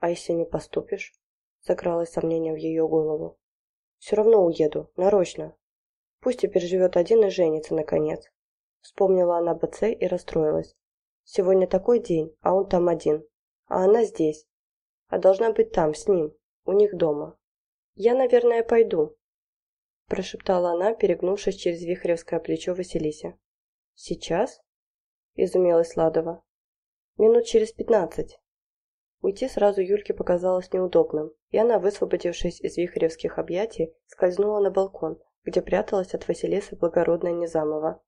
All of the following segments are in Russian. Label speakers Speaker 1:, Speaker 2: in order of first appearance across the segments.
Speaker 1: А если не поступишь? Закралось сомнение в ее голову. Все равно уеду, нарочно. Пусть теперь живет один и женится, наконец. Вспомнила она БЦ и расстроилась. Сегодня такой день, а он там один. А она здесь. А должна быть там, с ним, у них дома. Я, наверное, пойду, прошептала она, перегнувшись через вихревское плечо Василисе. «Сейчас?» – изумилась Ладова. «Минут через пятнадцать». Уйти сразу Юльке показалось неудобным, и она, высвободившись из вихревских объятий, скользнула на балкон, где пряталась от Василисы благородная Незамова.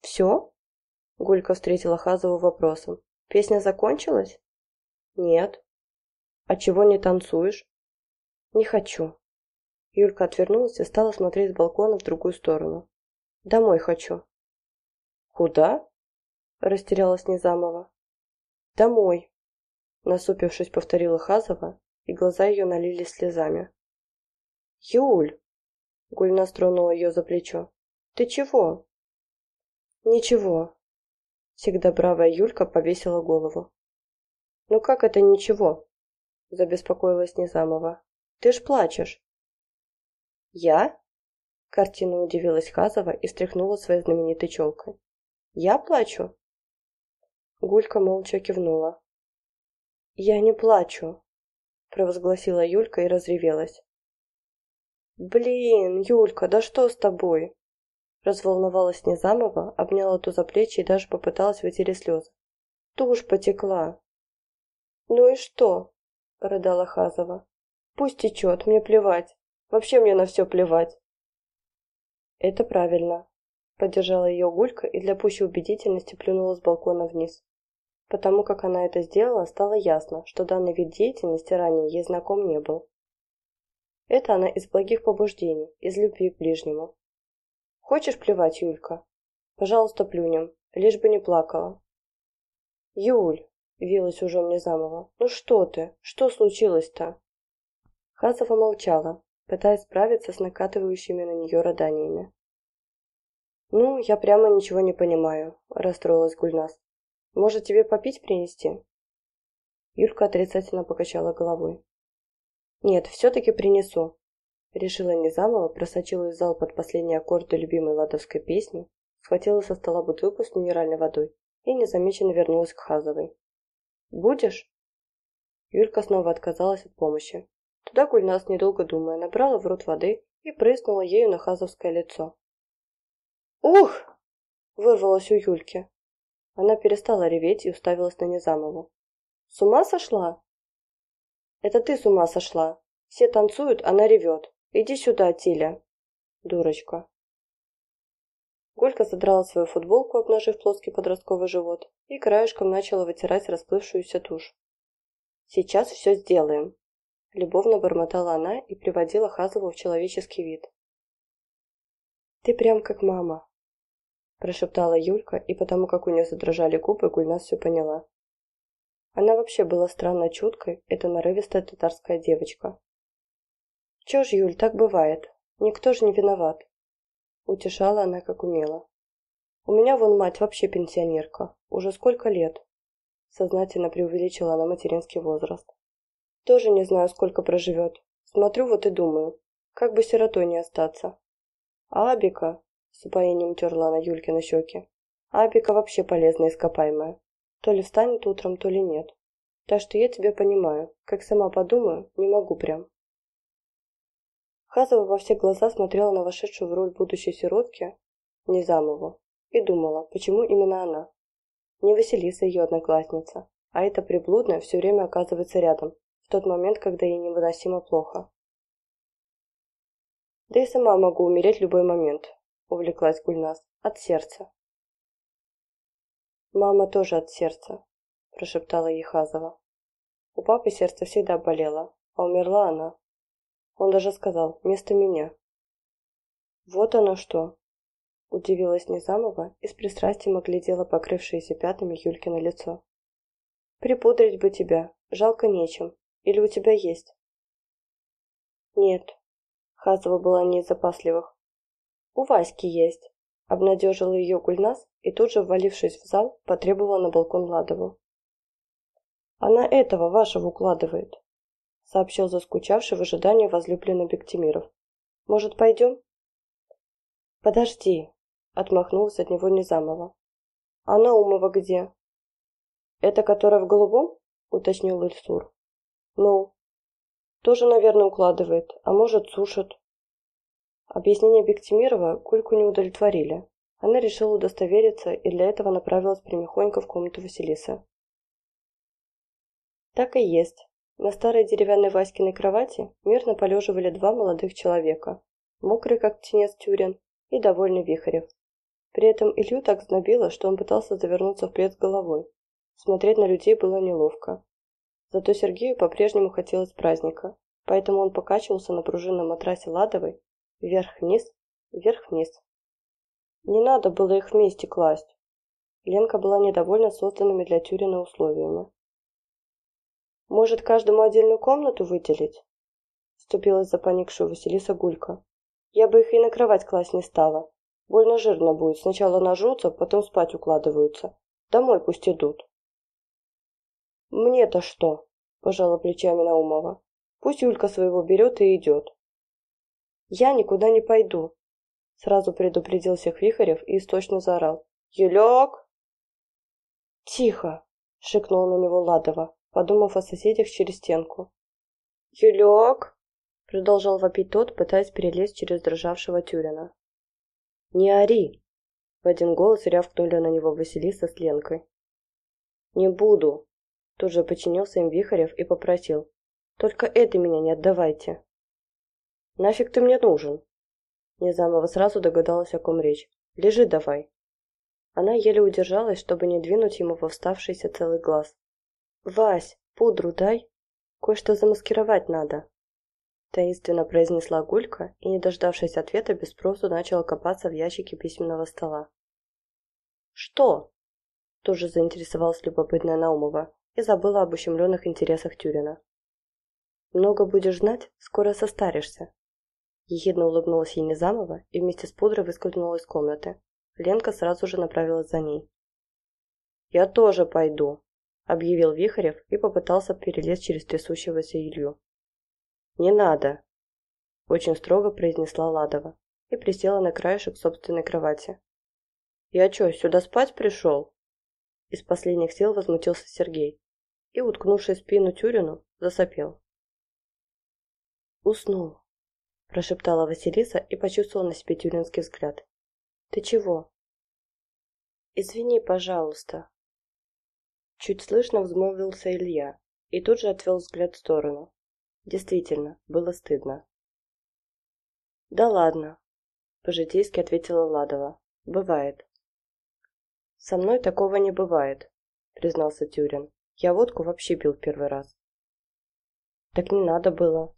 Speaker 1: «Все?» – Гулька встретила Хазову вопросом. «Песня закончилась?» «Нет». «А чего не танцуешь?» «Не хочу». Юлька отвернулась и стала смотреть с балкона в другую сторону. «Домой хочу». «Куда?» – растерялась Незамова. «Домой», – насупившись, повторила Хазова, и глаза ее налились слезами. «Юль!» – Гульна стронула ее за плечо. «Ты чего?» «Ничего», – всегда бравая Юлька повесила голову. «Ну как это ничего?» – забеспокоилась Незамова. «Ты ж плачешь». «Я?» – картина удивилась Хазова и стряхнула своей знаменитой челкой. Я плачу?» Гулька молча кивнула. «Я не плачу», — провозгласила Юлька и разревелась. «Блин, Юлька, да что с тобой?» Разволновалась Незамова, обняла ту за плечи и даже попыталась вытереть слезы. Тушь потекла. «Ну и что?» — рыдала Хазова. «Пусть течет, мне плевать. Вообще мне на все плевать». «Это правильно», Поддержала ее Гулька и для пущей убедительности плюнула с балкона вниз. Потому как она это сделала, стало ясно, что данный вид деятельности ранее ей знаком не был. Это она из благих побуждений, из любви к ближнему. «Хочешь плевать, Юлька? Пожалуйста, плюнем, лишь бы не плакала». «Юль!» – вилась уже мне замова. «Ну что ты? Что случилось-то?» Хазова молчала, пытаясь справиться с накатывающими на нее рыданиями. «Ну, я прямо ничего не понимаю», – расстроилась Гульнас. «Может, тебе попить принести?» Юлька отрицательно покачала головой. «Нет, все-таки принесу», – решила Низамова, просочилась в зал под последние аккорды любимой ладовской песни, схватила со стола бутылку с минеральной водой и незамеченно вернулась к Хазовой. «Будешь?» Юлька снова отказалась от помощи. Туда Гульнас, недолго думая, набрала в рот воды и прыснула ею на Хазовское лицо. «Ух!» – вырвалось у Юльки. Она перестала реветь и уставилась на Незамову. «С ума сошла?» «Это ты с ума сошла. Все танцуют, она ревет. Иди сюда, Тиля». «Дурочка». Гулька задрала свою футболку, обнажив плоский подростковый живот, и краешком начала вытирать расплывшуюся тушь. «Сейчас все сделаем», – любовно бормотала она и приводила Хазову в человеческий вид. «Ты прям как мама», прошептала Юлька, и потому как у нее задрожали губы, Гульнас все поняла. Она вообще была странно чуткой, эта нарывистая татарская девочка. «Чё ж, Юль, так бывает. Никто же не виноват», — утешала она как умела. «У меня вон мать вообще пенсионерка. Уже сколько лет?» Сознательно преувеличила она материнский возраст. «Тоже не знаю, сколько проживет. Смотрю вот и думаю, как бы сиротой не остаться. А Абика, с упоением терла она Юлькины щеки. Апика вообще полезная ископаемая. То ли встанет утром, то ли нет. Так что я тебя понимаю. Как сама подумаю, не могу прям. Хазова во все глаза смотрела на вошедшую в роль будущей сиротки Низамову и думала, почему именно она. Не Василиса ее одноклассница, а эта приблудная все время оказывается рядом, в тот момент, когда ей невыносимо плохо. Да и сама могу умереть в любой момент, увлеклась Гульнас. От сердца. Мама тоже от сердца, прошептала Ехазова. У папы сердце всегда болело, а умерла она. Он даже сказал, вместо меня. Вот оно что, удивилась Незамова и с пристрастием оглядела покрывшееся пятнами Юлькино лицо. Припудрить бы тебя, жалко нечем. Или у тебя есть? Нет. Хазова была не из запасливых. «У Васьки есть», — обнадежила ее Гульнас и тут же, ввалившись в зал, потребовала на балкон Ладову. Она этого вашего укладывает, сообщил заскучавший в ожидании возлюбленный Бектимиров. Может, пойдем? Подожди, отмахнулась от него Низамова. А Наумова где? Это которая в голубом? уточнил Ильсур. Ну, тоже, наверное, укладывает, а может, сушит. Объяснения Бектимирова Кульку не удовлетворили. Она решила удостовериться и для этого направилась прямихонько в комнату Василисы. Так и есть. На старой деревянной Васькиной кровати мирно полеживали два молодых человека, мокрый как птенец Тюрин и довольный Вихарев. При этом Илью так знобило, что он пытался завернуться в плед головой. Смотреть на людей было неловко. Зато Сергею по-прежнему хотелось праздника, поэтому он покачивался на пружинном матрасе Ладовой вверх-вниз, вверх-вниз. Не надо было их вместе класть. Ленка была недовольна созданными для Тюрина условиями. «Может, каждому отдельную комнату выделить?» Вступилась за поникшую Василиса Гулька. «Я бы их и на кровать класть не стала. Больно жирно будет. Сначала нажрутся, потом спать укладываются. Домой пусть идут». «Мне-то что?» – пожала плечами Наумова. «Пусть Юлька своего берет и идет». «Я никуда не пойду», – сразу предупредил всех Вихарев и источно заорал. «Юлек!» «Тихо!» – шикнул на него Ладова, подумав о соседях через стенку. «Юлек!» – продолжал вопить тот, пытаясь перелезть через дрожавшего Тюрина. «Не ори!» – в один голос рявкнули на него Василиса с Ленкой. «Не буду!» Тут же подчинился им Вихарев и попросил. «Только это меня не отдавайте». «Нафиг ты мне нужен?» Незамова сразу догадалась, о ком речь. «Лежи давай». Она еле удержалась, чтобы не двинуть ему во вставшийся целый глаз. «Вась, пудру дай. Кое-что замаскировать надо». Таинственно произнесла Гулька и, не дождавшись ответа, без спросу начала копаться в ящике письменного стола. «Что?» Тоже заинтересовалась любопытная Наумова и забыла об ущемленных интересах Тюрина. «Много будешь знать, скоро состаришься». Ехидно улыбнулась ей Незамова и вместе с пудрой выскользнула из комнаты. Ленка сразу же направилась за ней. «Я тоже пойду», — объявил Вихарев и попытался перелезть через трясущегося Илью. «Не надо», — очень строго произнесла Ладова и присела на краешек собственной кровати. «Я что, сюда спать пришел?» Из последних сил возмутился Сергей и, уткнувшись спину Тюрину, засопел. «Уснул», – прошептала Василиса и почувствовала на себе тюринский взгляд. «Ты чего?» «Извини, пожалуйста». Чуть слышно взмолвился Илья и тут же отвел взгляд в сторону. Действительно, было стыдно. «Да ладно», – по-житейски ответила Ладова. «Бывает». «Со мной такого не бывает», – признался Тюрин. Я водку вообще пил первый раз. Так не надо было,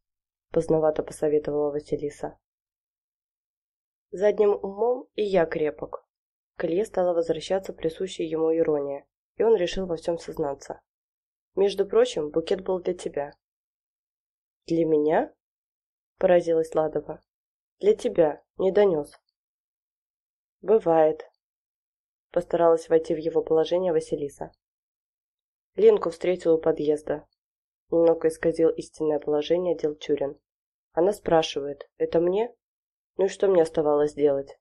Speaker 1: поздновато посоветовала Василиса. Задним умом и я крепок. К Илье стала возвращаться присущая ему ирония, и он решил во всем сознаться. Между прочим, букет был для тебя. Для меня? Поразилась Ладова. Для тебя, не донес. Бывает. Постаралась войти в его положение Василиса. Ленку встретил у подъезда. Немного исказил истинное положение дел Чурин. Она спрашивает, это мне? Ну и что мне оставалось делать?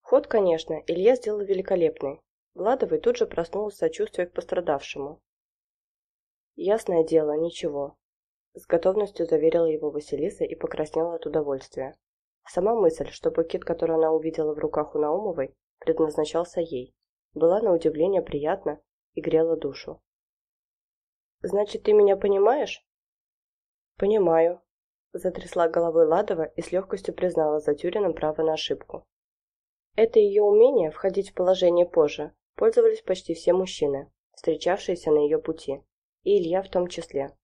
Speaker 1: Ход, конечно, Илья сделал великолепный. Владовый тут же проснулся сочувствия к пострадавшему. Ясное дело, ничего. С готовностью заверила его Василиса и покраснела от удовольствия. Сама мысль, что пакет, который она увидела в руках у Наумовой, предназначался ей, была на удивление приятна и грела душу. «Значит, ты меня понимаешь?» «Понимаю», – затрясла головой Ладова и с легкостью признала за Тюрином право на ошибку. Это ее умение входить в положение позже пользовались почти все мужчины, встречавшиеся на ее пути, и Илья в том числе.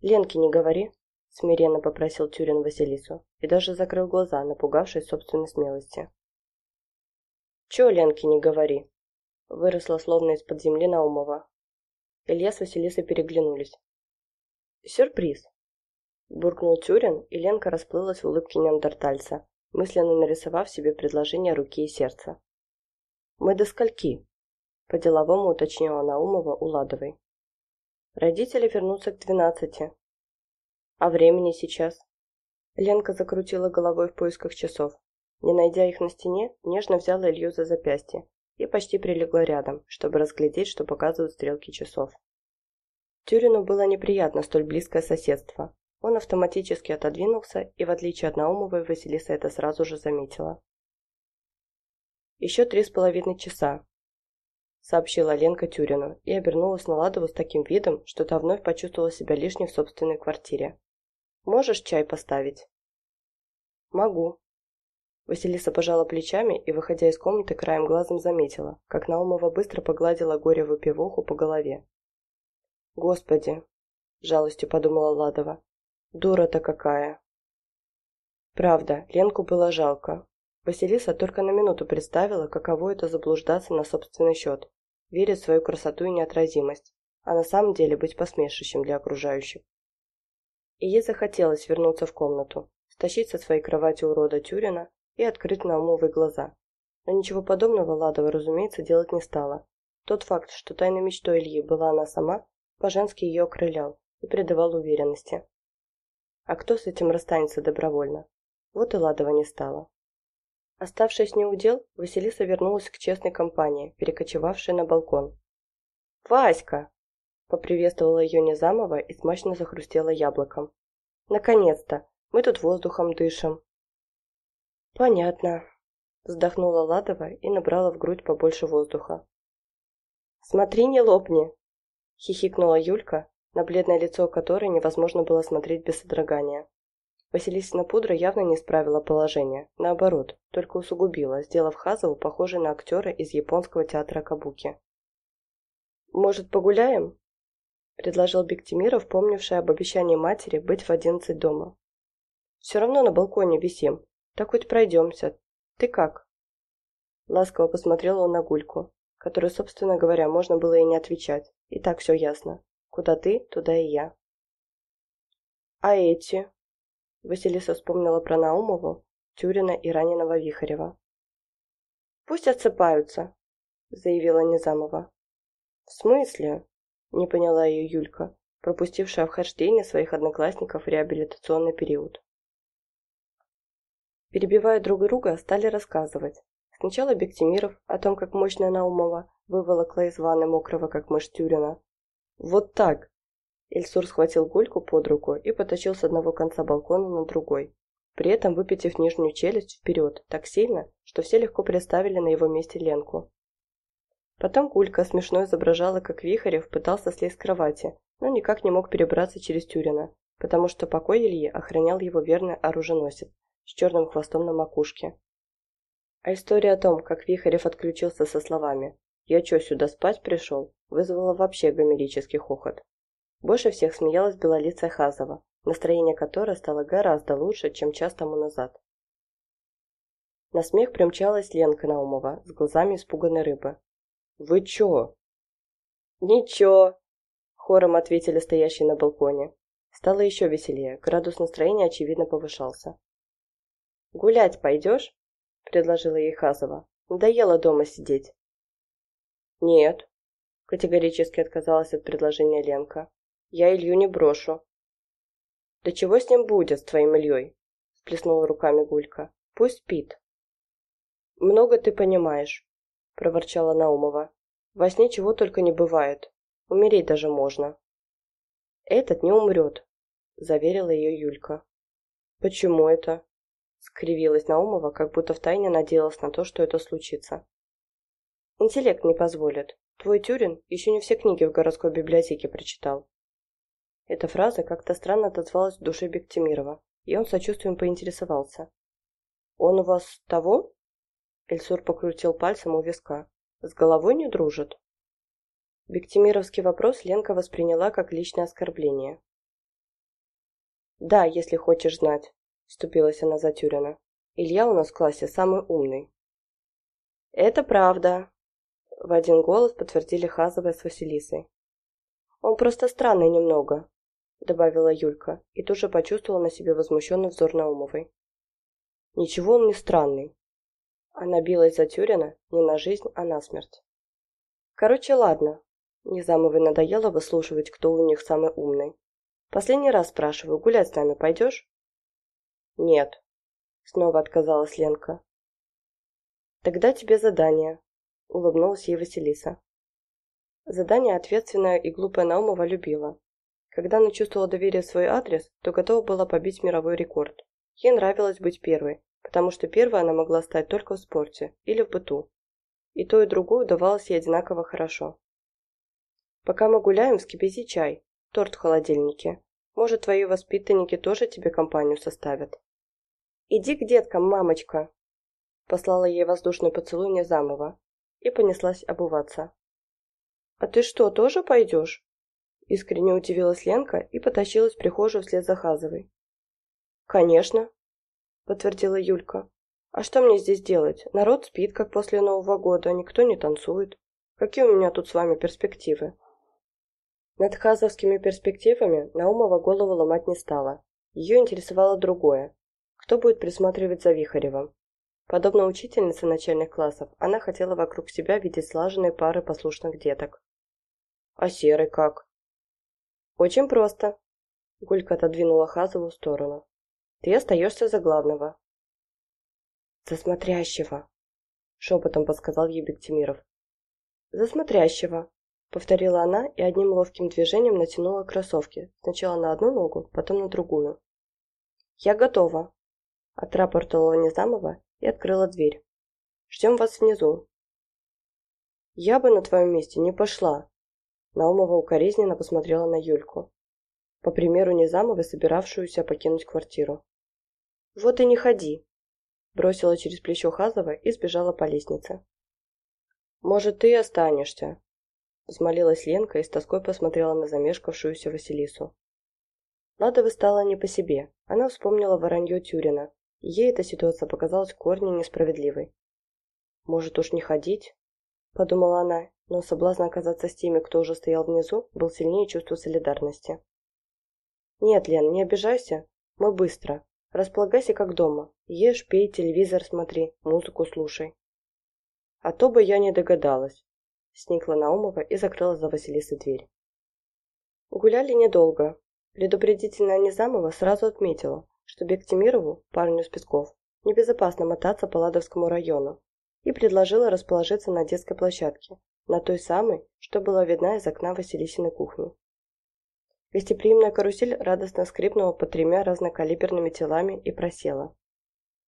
Speaker 1: «Ленке не говори», – смиренно попросил Тюрин Василису и даже закрыл глаза, напугавшись собственной смелости. «Чё Ленке не говори?» выросла словно из-под земли Наумова. Илья с Василисой переглянулись. «Сюрприз!» Буркнул Тюрин, и Ленка расплылась в улыбке неандертальца, мысленно нарисовав себе предложение руки и сердца. «Мы до скольки?» По-деловому уточнила Наумова у. Родители вернутся к двенадцати. А времени сейчас? Ленка закрутила головой в поисках часов. Не найдя их на стене, нежно взяла Илью за запястье и почти прилегла рядом, чтобы разглядеть, что показывают стрелки часов. Тюрину было неприятно столь близкое соседство. Он автоматически отодвинулся, и в отличие от Наумовой, Василиса это сразу же заметила. «Еще три с половиной часа», — сообщила Ленка Тюрину и обернулась на Ладову с таким видом, что та вновь почувствовала себя лишней в собственной квартире. «Можешь чай поставить?» «Могу». Василиса пожала плечами и, выходя из комнаты, краем глазом заметила, как Наумова быстро погладила горевую пивоху по голове. «Господи!» – жалостью подумала Ладова. «Дура-то какая!» Правда, Ленку было жалко. Василиса только на минуту представила, каково это заблуждаться на собственный счет, верить в свою красоту и неотразимость, а на самом деле быть посмешищем для окружающих. И ей захотелось вернуться в комнату, стащить со своей кровати урода Тюрина и открыть на умовые глаза. Но ничего подобного Ладова, разумеется, делать не стала. Тот факт, что тайной мечтой Ильи была она сама, по-женски ее окрылял и придавал уверенности. А кто с этим расстанется добровольно? Вот и Ладова не стала. Оставшись неудел, Василиса вернулась к честной компании, перекочевавшей на балкон. «Васька!» – поприветствовала ее Незамова и смачно захрустела яблоком. «Наконец-то! Мы тут воздухом дышим!» «Понятно», – вздохнула Ладова и набрала в грудь побольше воздуха. «Смотри, не лопни!» хихикнула Юлька, на бледное лицо которой невозможно было смотреть без содрогания. Василисина пудра явно не исправила положение, наоборот, только усугубила, сделав Хазову похожей на актера из японского театра Кабуки. «Может, погуляем?» – предложил Бектимиров, помнивший об обещании матери быть в одиннадцать дома. «Все равно на балконе висим, так хоть пройдемся. Ты как?» Ласково посмотрела он на Гульку, которой, собственно говоря, можно было и не отвечать. И так все ясно. Куда ты, туда и я. А эти? Василиса вспомнила про Наумову, Тюрина и раненого Вихарева. «Пусть отсыпаются», — заявила Незамова. «В смысле?» — не поняла ее Юлька, пропустившая вхождение своих одноклассников в реабилитационный период. Перебивая друг друга, стали рассказывать. Сначала Бектимиров о том, как мощная Наумова выволокла из ванны мокрого, как мышь Тюрина. «Вот так!» Ильсур схватил Гульку под руку и потащил с одного конца балкона на другой, при этом выпитив нижнюю челюсть вперед так сильно, что все легко представили на его месте Ленку. Потом Гулька смешно изображала, как Вихарев пытался слезть с кровати, но никак не мог перебраться через Тюрина, потому что покой Ильи охранял его верный оруженосец с черным хвостом на макушке. А история о том, как Вихарев отключился со словами «Я чё, сюда спать пришел?» вызвала вообще гомерический хохот. Больше всех смеялась белолицая Хазова, настроение которой стало гораздо лучше, чем час тому назад. На смех примчалась Ленка Наумова с глазами испуганной рыбы. «Вы чё?» «Ничего!» – хором ответили стоящие на балконе. Стало еще веселее, градус настроения очевидно повышался. «Гулять пойдешь?» – предложила ей Хазова. «Надоело дома сидеть». «Нет», – категорически отказалась от предложения Ленка. «Я Илью не брошу». «Да чего с ним будет, с твоим Ильей?» – сплеснула руками Гулька. «Пусть спит». «Много ты понимаешь», – проворчала Наумова. «Во сне чего только не бывает. Умереть даже можно». «Этот не умрет», – заверила ее Юлька. «Почему это?» – скривилась Наумова, как будто втайне надеялась на то, что это случится. Интеллект не позволит. Твой Тюрин еще не все книги в городской библиотеке прочитал. Эта фраза как-то странно отозвалась в душе Бектимирова, и он сочувствием поинтересовался. «Он у вас того?» Эльсур покрутил пальцем у виска. «С головой не дружит?» Бектимировский вопрос Ленка восприняла как личное оскорбление. «Да, если хочешь знать», — вступилась она за Тюрина. «Илья у нас в классе самый умный». «Это правда», в один голос подтвердили Хазовая с Василисой. «Он просто странный немного», — добавила Юлька, и тут же почувствовала на себе возмущенный взор Наумовой. «Ничего он не странный». Она билась за Тюрина не на жизнь, а на смерть. Короче, ладно. Незамовой надоело выслушивать, кто у них самый умный. Последний раз спрашиваю, гулять с нами пойдешь? Нет. Снова отказалась Ленка. Тогда тебе задание. Улыбнулась ей Василиса. Задание ответственная и глупая Наумова любила. Когда она чувствовала доверие в свой адрес, то готова была побить мировой рекорд. Ей нравилось быть первой, потому что первой она могла стать только в спорте или в быту. И то, и другое удавалось ей одинаково хорошо. «Пока мы гуляем, вскипяти чай, торт в холодильнике. Может, твои воспитанники тоже тебе компанию составят?» «Иди к деткам, мамочка!» Послала ей воздушный поцелуй Незамова и понеслась обуваться. «А ты что, тоже пойдешь?» Искренне удивилась Ленка и потащилась в прихожую вслед за Хазовой. «Конечно», — подтвердила Юлька. «А что мне здесь делать? Народ спит, как после Нового года, никто не танцует. Какие у меня тут с вами перспективы?» Над хазовскими перспективами Наумова голову ломать не стала. Ее интересовало другое. Кто будет присматривать за Вихаревым? Подобно учительнице начальных классов, она хотела вокруг себя видеть слаженные пары послушных деток. «А Серый как?» «Очень просто». Гулька отодвинула Хазову в сторону. «Ты остаешься за главного». «За смотрящего», — шепотом подсказал ей Бектимиров. «За смотрящего», — повторила она и одним ловким движением натянула кроссовки, сначала на одну ногу, потом на другую. «Я готова», — отрапортовала Незамова и открыла дверь. «Ждем вас внизу». «Я бы на твоем месте не пошла», Наумова укоризненно посмотрела на Юльку, по примеру Низамовой, собиравшуюся покинуть квартиру. «Вот и не ходи!» Бросила через плечо Хазова и сбежала по лестнице. «Может, ты останешься?» Взмолилась Ленка и с тоской посмотрела на замешкавшуюся Василису. Ладова стала не по себе. Она вспомнила воронье Тюрина, и ей эта ситуация показалась корнем несправедливой. «Может уж не ходить?» – подумала она но соблазн оказаться с теми, кто уже стоял внизу, был сильнее чувства солидарности. «Нет, Лен, не обижайся. Мы быстро. Располагайся как дома. Ешь, пей, телевизор смотри, музыку слушай». «А то бы я не догадалась», — сникла Наумова и закрыла за Василисой дверь. Гуляли недолго. Предупредительная Низамова сразу отметила, что Бектимирову, парню с Песков, небезопасно мотаться по Ладовскому району, и предложила расположиться на детской площадке, на той самой, что была видна из окна Василисиной кухни. Гостеприимная карусель радостно скрипнула под тремя разнокалиберными телами и просела.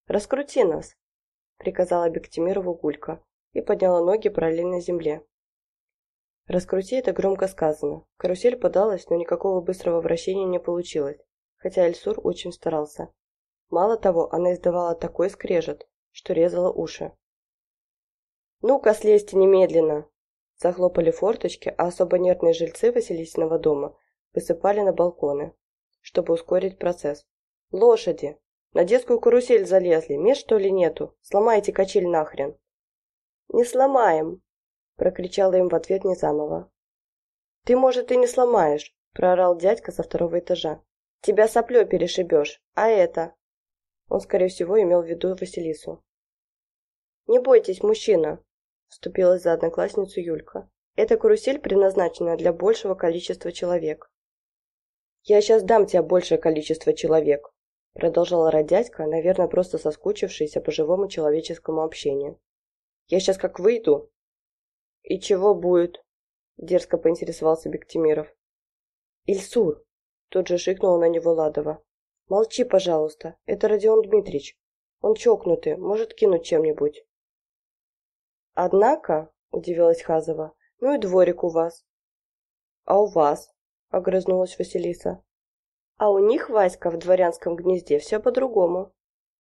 Speaker 1: «Раскрути нас!» – приказала Бектимирову Гулька и подняла ноги параллельно земле. «Раскрути» – это громко сказано. Карусель подалась, но никакого быстрого вращения не получилось, хотя Эльсур очень старался. Мало того, она издавала такой скрежет, что резала уши. «Ну-ка, слезьте немедленно!» Захлопали форточки, а особо нервные жильцы Василисиного дома высыпали на балконы, чтобы ускорить процесс. «Лошади! На детскую карусель залезли, мест что ли нету? Сломайте качель нахрен!» «Не сломаем!» – прокричала им в ответ Незамова. «Ты, может, и не сломаешь!» – проорал дядька со второго этажа. «Тебя соплё перешибешь, а это?» Он, скорее всего, имел в виду Василису. «Не бойтесь, мужчина!» вступилась за одноклассницу Юлька. «Эта карусель предназначена для большего количества человек». «Я сейчас дам тебе большее количество человек», продолжала родятька, наверное, просто соскучившаяся по живому человеческому общению. «Я сейчас как выйду». «И чего будет?» дерзко поинтересовался Бектимиров. «Ильсур!» Тут же шикнула на него Ладова. «Молчи, пожалуйста, это Родион Дмитрич. Он чокнутый, может кинуть чем-нибудь». «Однако», — удивилась Хазова, — «ну и дворик у вас». «А у вас?» — огрызнулась Василиса. «А у них, Васька, в дворянском гнезде все по-другому»,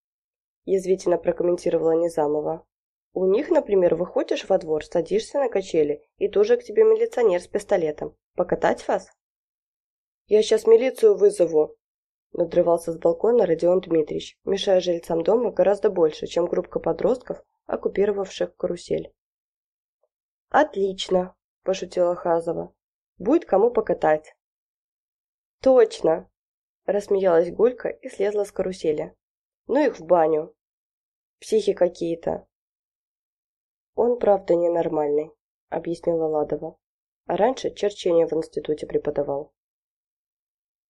Speaker 1: — язвительно прокомментировала Низамова. «У них, например, выходишь во двор, садишься на качели, и тоже к тебе милиционер с пистолетом. Покатать вас?» «Я сейчас милицию вызову», — надрывался с балкона Родион Дмитриевич, мешая жильцам дома гораздо больше, чем группа подростков, оккупировавших карусель. «Отлично!» – пошутила Хазова. «Будет кому покатать». «Точно!» – рассмеялась Гулька и слезла с карусели. «Ну их в баню!» «Психи какие-то!» «Он, правда, ненормальный», – объяснила Ладова. А раньше черчение в институте преподавал.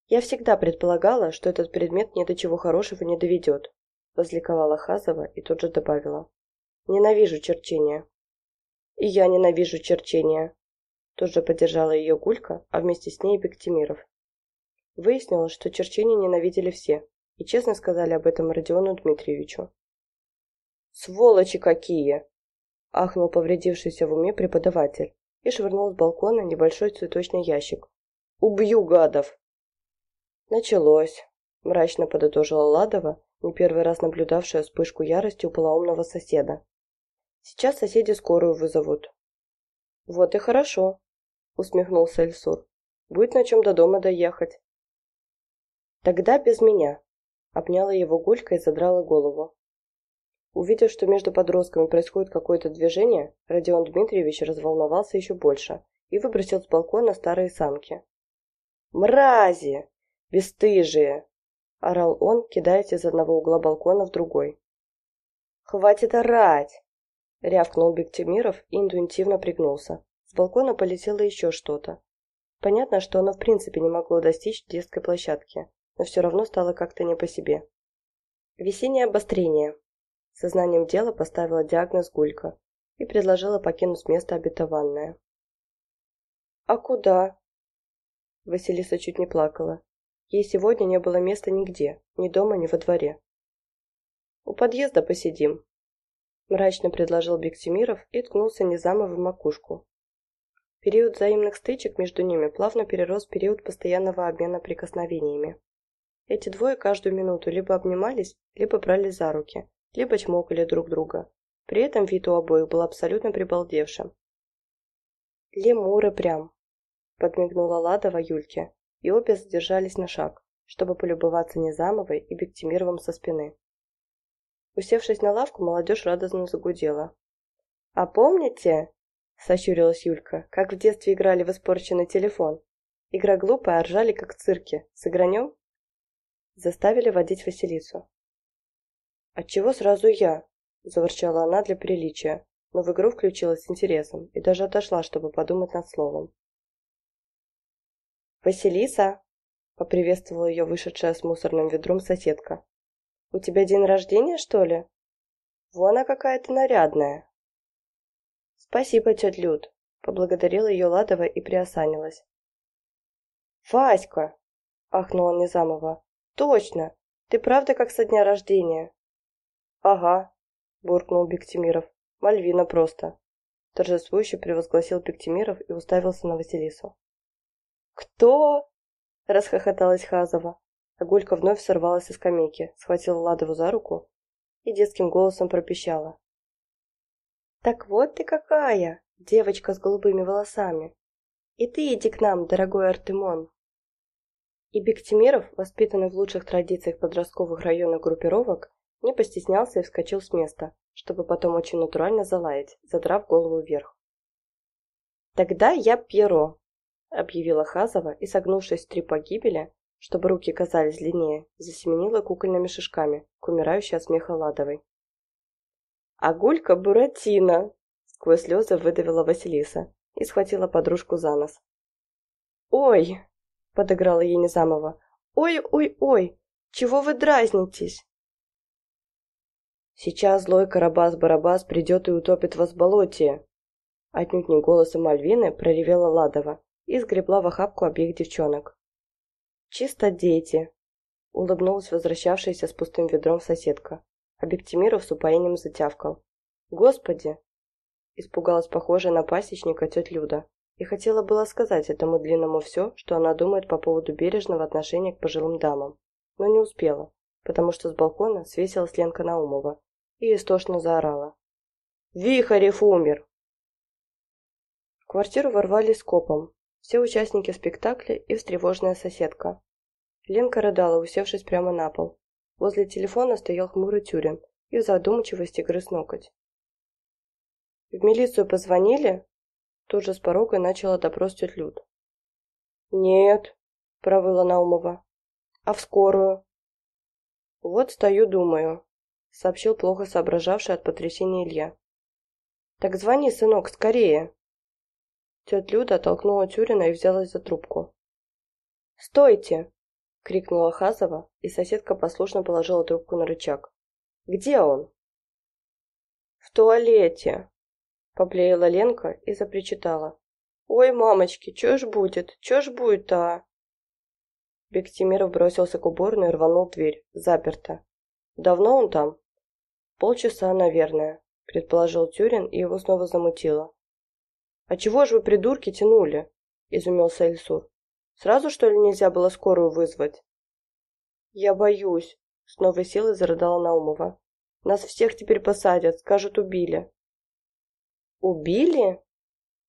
Speaker 1: Я всегда предполагала, что этот предмет ни до чего хорошего не доведет, возликовала Хазова и тут же добавила. Ненавижу черчение. И я ненавижу черчение. Тут же поддержала ее Гулька, а вместе с ней Бектимиров. Выяснилось, что черчение ненавидели все, и честно сказали об этом Родиону Дмитриевичу. «Сволочи какие!» – ахнул повредившийся в уме преподаватель и швырнул с балкона небольшой цветочный ящик. «Убью гадов!» «Началось!» – мрачно подытожила Ладова, не первый раз наблюдавшая вспышку ярости у полоумного соседа. «Сейчас соседи скорую вызовут». «Вот и хорошо», – усмехнулся Эльсур. «Будет на чем до дома доехать». «Тогда без меня», – обняла его Гулька и задрала голову. Увидев, что между подростками происходит какое-то движение, Родион Дмитриевич разволновался еще больше и выбросил с балкона старые самки. «Мрази! Бестыжие!» – орал он, кидаясь из одного угла балкона в другой. «Хватит орать!» – рявкнул Бектимиров и интуитивно пригнулся. С балкона полетело еще что-то. Понятно, что оно в принципе не могло достичь детской площадки, но все равно стало как-то не по себе. Весеннее обострение, Сознанием дела поставила диагноз Гулька и предложила покинуть место обетованное. «А куда?» Василиса чуть не плакала. Ей сегодня не было места нигде, ни дома, ни во дворе. «У подъезда посидим», – мрачно предложил Бексимиров и ткнулся Низамова в макушку. Период взаимных стычек между ними плавно перерос в период постоянного обмена прикосновениями. Эти двое каждую минуту либо обнимались, либо брали за руки, либо чмокали друг друга. При этом вид у обоих был абсолютно прибалдевшим. «Лемуры прям!» – подмигнула Ладова Юльке, и обе задержались на шаг, чтобы полюбоваться Незамовой и Бектимировым со спины. Усевшись на лавку, молодежь радостно загудела. «А помните?» – сощурилась Юлька, как в детстве играли в испорченный телефон. Игра глупая, а ржали, как в цирке. Сыгранем? Заставили водить Василису. «Отчего сразу я?» – заворчала она для приличия, но в игру включилась с интересом и даже отошла, чтобы подумать над словом. «Василиса!» – поприветствовала ее вышедшая с мусорным ведром соседка. «У тебя день рождения, что ли? Вон она какая-то нарядная!» «Спасибо, тетя Люд!» – поблагодарила ее Ладова и приосанилась. «Васька!» – ахнула Незамова. «Точно! Ты правда как со дня рождения?» «Ага», – буркнул Бектимиров. «Мальвина просто». Торжествующе превозгласил Бектимиров и уставился на Василису. «Кто?» – расхохоталась Хазова. А Гулька вновь сорвалась со скамейки, схватила Ладову за руку и детским голосом пропищала. «Так вот ты какая, девочка с голубыми волосами! И ты иди к нам, дорогой Артемон!» И Бектимиров, воспитанный в лучших традициях подростковых районных группировок, не постеснялся и вскочил с места, чтобы потом очень натурально залаять, задрав голову вверх. «Тогда я Пьеро», — объявила Хазова и, согнувшись три погибели, чтобы руки казались длиннее, засеменила кукольными шишками, к умирающей от смеха Ладовой. «А Гулька Буратино!» — сквозь слезы выдавила Василиса и схватила подружку за нос. «Ой!» — подыграла ей Незамова. «Ой-ой-ой! Чего вы дразнитесь?» Сейчас злой Карабас-Барабас придет и утопит вас в болоте!» Отнюдь не голосом Альвины проревела Ладова и сгребла в охапку обеих девчонок. «Чисто дети!» — улыбнулась возвращавшаяся с пустым ведром соседка. А Бектимиров с упоением затявкал. «Господи!» — испугалась похожая на пасечника тетя Люда и хотела было сказать этому длинному все, что она думает по поводу бережного отношения к пожилым дамам, но не успела, потому что с балкона свесилась Ленка Наумова и истошно заорала. «Вихарев умер!» В квартиру ворвались скопом все участники спектакля и встревоженная соседка. Ленка рыдала, усевшись прямо на пол. Возле телефона стоял хмурый Тюрин и в задумчивости грыз ноготь. «В милицию позвонили?» Тут же с порога начала допрос тетя Люд. «Нет», — провыла Наумова. «А в скорую?» «Вот стою, думаю», — сообщил плохо соображавший от потрясения Илья. «Так звони, сынок, скорее!» Тетя Люда оттолкнула Тюрина и взялась за трубку. «Стойте!» — крикнула Хазова, и соседка послушно положила трубку на рычаг. «Где он?» «В туалете!» — поблеяла Ленка и запричитала. «Ой, мамочки, чё ж будет? Чё ж будет-то, а?» Бектимиров бросился к уборной и рванул дверь. Заперто. «Давно он там?» «Полчаса, наверное», — предположил Тюрин, и его снова замутило. «А чего же вы, придурки, тянули?» — изумился Эльсур. «Сразу, что ли, нельзя было скорую вызвать?» «Я боюсь», — с новой силой зарыдала Наумова. «Нас всех теперь посадят, скажут, убили». «Убили?»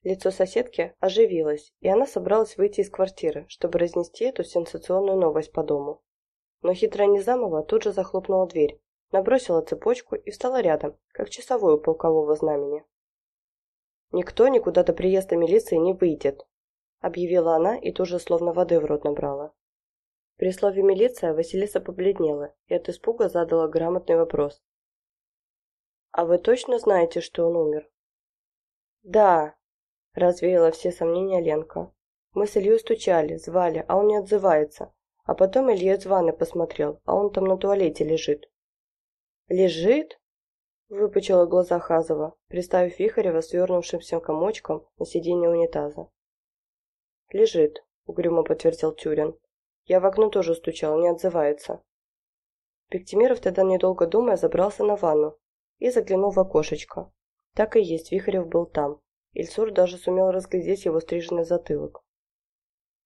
Speaker 1: Лицо соседки оживилось, и она собралась выйти из квартиры, чтобы разнести эту сенсационную новость по дому. Но хитрая Низамова тут же захлопнула дверь, набросила цепочку и встала рядом, как часовой у полкового знамени. «Никто никуда до приезда милиции не выйдет», — объявила она и тут же словно воды в рот набрала. При слове «милиция» Василиса побледнела и от испуга задала грамотный вопрос. «А вы точно знаете, что он умер?» «Да», — развеяла все сомнения Ленка. «Мы с Ильей стучали, звали, а он не отзывается. А потом Илья из ванны посмотрел, а он там на туалете лежит». «Лежит?» Выпучила глаза Хазова, приставив Вихарева свернувшимся комочком на сиденье унитаза. «Лежит», — угрюмо подтвердил Тюрин. «Я в окно тоже стучал, не отзывается». Пектимиров тогда, недолго думая, забрался на ванну и заглянул в окошечко. Так и есть, Вихарев был там. Ильсур даже сумел разглядеть его стриженный затылок.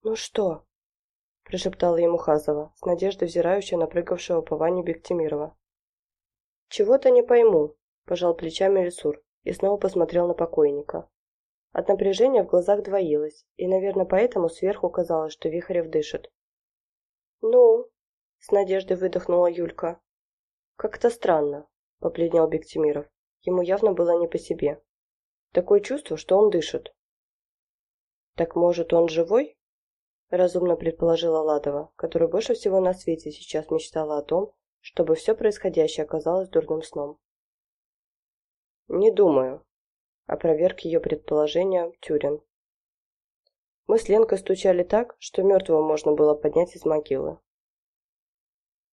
Speaker 1: «Ну что?» – прошептала ему Хазова, с надеждой взирающая на прыгавшего по ванне Бектимирова. «Чего-то не пойму», – пожал плечами Ресур и снова посмотрел на покойника. От напряжения в глазах двоилось, и, наверное, поэтому сверху казалось, что Вихарев дышит. «Ну?» – с надеждой выдохнула Юлька. «Как-то странно», – побледнел Бектимиров. Ему явно было не по себе. Такое чувство, что он дышит. «Так, может, он живой?» – разумно предположила Ладова, которая больше всего на свете сейчас мечтала о том, чтобы все происходящее оказалось дурным сном. «Не думаю», — опроверг ее предположение Тюрин. Мы с Ленкой стучали так, что мертвого можно было поднять из могилы.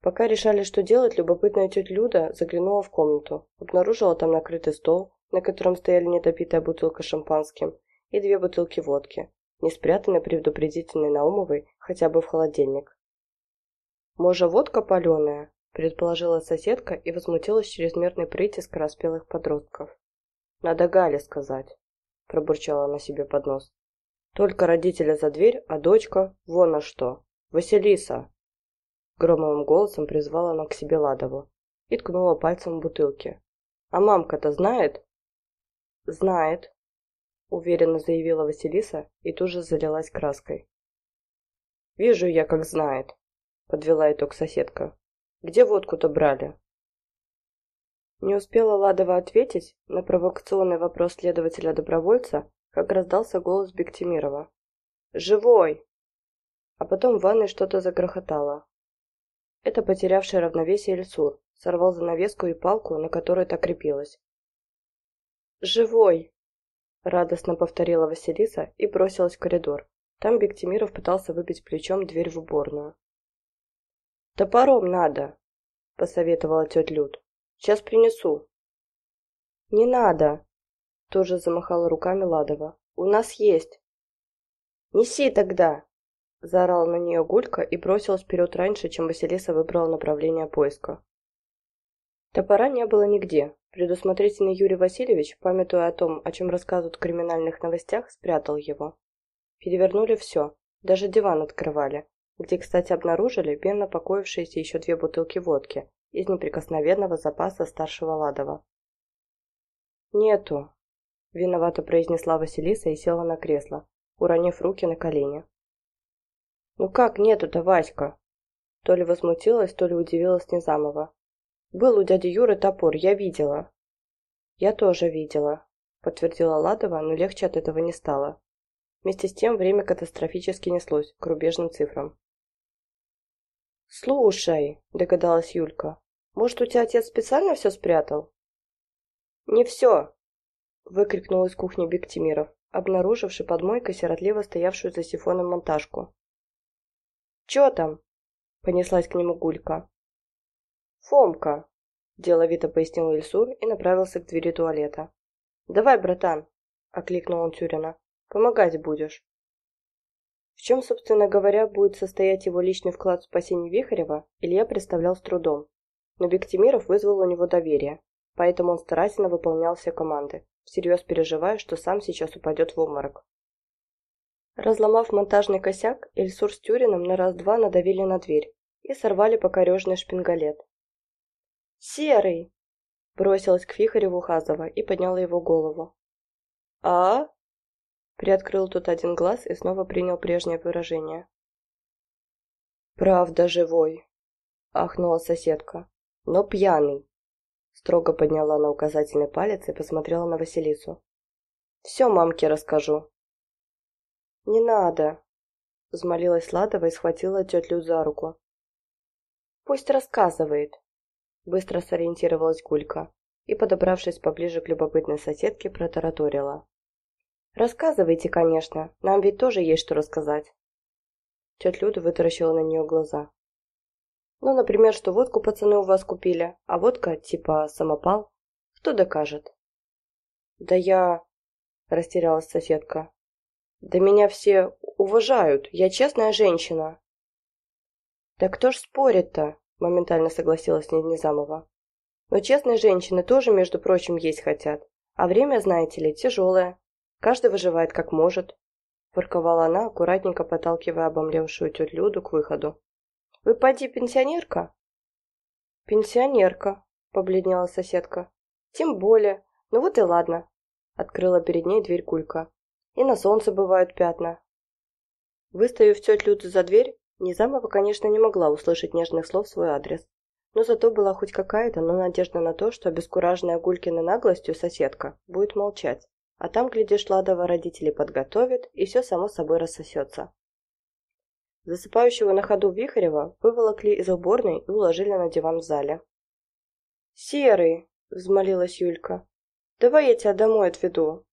Speaker 1: Пока решали, что делать, любопытная тетя Люда заглянула в комнату, обнаружила там накрытый стол, на котором стояли недопитая бутылка шампанским и две бутылки водки, не спрятанные предупредительной Наумовой хотя бы в холодильник. «Может, водка паленая?» Предположила соседка и возмутилась чрезмерной прыти скороспелых подростков. «Надо Гале сказать», – пробурчала она себе под нос. «Только родители за дверь, а дочка вон на что. Василиса!» Громовым голосом призвала она к себе Ладову и ткнула пальцем в бутылке. «А мамка-то знает?» «Знает», – уверенно заявила Василиса и тут же залилась краской. «Вижу я, как знает», – подвела итог соседка. Где водку-то брали?» Не успела Ладова ответить на провокационный вопрос следователя-добровольца, как раздался голос Бектимирова. «Живой!» А потом в ванной что-то загрохотало. Это потерявший равновесие Ильсур сорвал занавеску и палку, на которой так крепилась. «Живой!» — радостно повторила Василиса и бросилась в коридор. Там Бектимиров пытался выбить плечом дверь в уборную. «Топором надо!» — посоветовала тетя Люд. «Сейчас принесу». «Не надо!» — тоже замахала руками Ладова. «У нас есть!» «Неси тогда!» — заорала на нее Гулька и бросилась вперед раньше, чем Василиса выбрала направление поиска. Топора не было нигде. Предусмотрительный Юрий Васильевич, памятуя о том, о чем рассказывают в криминальных новостях, спрятал его. Перевернули все, даже диван открывали, где, кстати, обнаружили бедно покоившиеся еще две бутылки водки из неприкосновенного запаса старшего Ладова. «Нету», — виновато произнесла Василиса и села на кресло, уронив руки на колени. «Ну как нету-то, Васька?» То ли возмутилась, то ли удивилась Незамова. «Был у дяди Юры топор, я видела». «Я тоже видела», — подтвердила Ладова, но легче от этого не стало. Вместе с тем время катастрофически неслось к рубежным цифрам. «Слушай», — догадалась Юлька, — «может, у тебя отец специально все спрятал?» «Не все», — выкрикнул из кухни Бектимиров, обнаруживший под мойкой сиротливо стоявшую за сифоном монтажку. «Чё там?» — понеслась к нему Гулька. «Фомка», — деловито пояснил Ильсур и направился к двери туалета. «Давай, братан», — окликнул он Тюрина, — «помогать будешь». В чем, собственно говоря, будет состоять его личный вклад в спасение Вихарева, Илья представлял с трудом. Но Бектимиров вызвал у него доверие, поэтому он старательно выполнял все команды, всерьез переживая, что сам сейчас упадет в обморок. Разломав монтажный косяк, Эльсур с Тюрином на раз-два надавили на дверь и сорвали покорежный шпингалет. «Серый!» – бросилась к Вихареву Хазова и подняла его голову. «А?» – приоткрыл тот один глаз и снова принял прежнее выражение. «Правда живой!» – ахнула соседка. «Но пьяный!» Строго подняла на указательный палец и посмотрела на Василису. «Все мамке расскажу». «Не надо!» – взмолилась Ладова и схватила тетю за руку. «Пусть рассказывает!» Быстро сориентировалась Гулька и, подобравшись поближе к любопытной соседке, протараторила. «Рассказывайте, конечно, нам ведь тоже есть что рассказать». Тетя Люда вытаращила на нее глаза. «Ну, например, что водку пацаны у вас купили, а водка типа самопал. Кто докажет?» «Да я...» – растерялась соседка. «Да меня все уважают, я честная женщина». «Да кто ж спорит-то?» моментально согласилась Незамова. Но честные женщины тоже, между прочим, есть хотят. А время, знаете ли, тяжелое. Каждый выживает как может. Ворковала она, аккуратненько подталкивая обомлевшую тетю Люду к выходу. «Вы, поди, пенсионерка?» «Пенсионерка», — побледнела соседка. «Тем более. Ну вот и ладно». Открыла перед ней дверь Кулька. «И на солнце бывают пятна». Выставив тетю Люду за дверь, Низамова, конечно, не могла услышать нежных слов в свой адрес. Но зато была хоть какая-то, но надежда на то, что обескураженная Гулькиной наглостью соседка будет молчать. А там, глядишь, Ладова родителей подготовит, и все само собой рассосется. Засыпающего на ходу Вихарева выволокли из уборной и уложили на диван в зале. «Серый!» — взмолилась Юлька. «Давай я тебя домой отведу».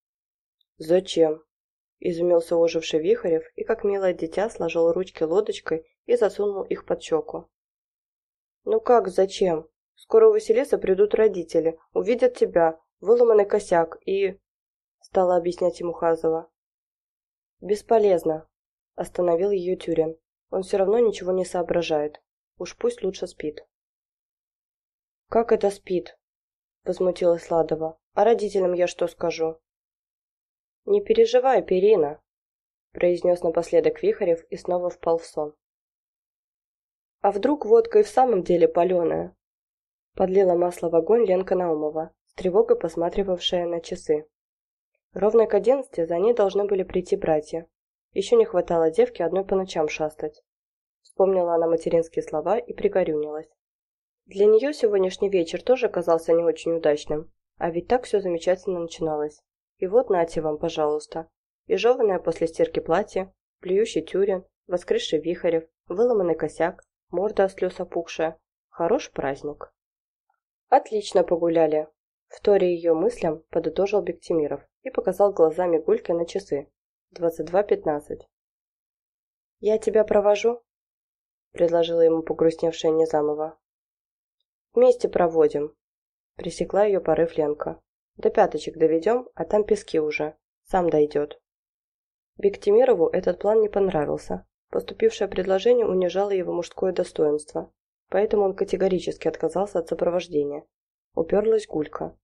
Speaker 1: «Зачем?» Изумился оживший Вихарев и, как милое дитя, сложил ручки лодочкой и засунул их под щеку. «Ну как, зачем? Скоро у Василиса придут родители, увидят тебя, выломанный косяк и...» Стала объяснять ему Хазова. «Бесполезно», — остановил ее Тюрин. «Он все равно ничего не соображает. Уж пусть лучше спит». «Как это спит?» — возмутилась Ладова. «А родителям я что скажу?» «Не переживай, Перина», — произнес напоследок Вихарев и снова впал в сон. «А вдруг водка и в самом деле паленая?» Подлила масло в огонь Ленка Наумова, с тревогой посматривавшая на часы. Ровно к одиннадцати за ней должны были прийти братья. Еще не хватало девке одной по ночам шастать. Вспомнила она материнские слова и пригорюнилась. Для нее сегодняшний вечер тоже оказался не очень удачным, а ведь так все замечательно начиналось. И вот нате вам, пожалуйста. И жеванное после стирки платье, плюющий тюрин, воскресший вихарев, выломанный косяк, морда от слез опухшая. Хорош праздник. Отлично погуляли. Вторя ее мыслям, подытожил Бектимиров и показал глазами Гульке на часы. 22.15. «Я тебя провожу?» — предложила ему погрустневшая Незамова. «Вместе проводим», — пресекла ее порыв Ленка. До пяточек доведем, а там пески уже. Сам дойдет. Бектимирову этот план не понравился. Поступившее предложение унижало его мужское достоинство, поэтому он категорически отказался от сопровождения. Уперлась Гулька.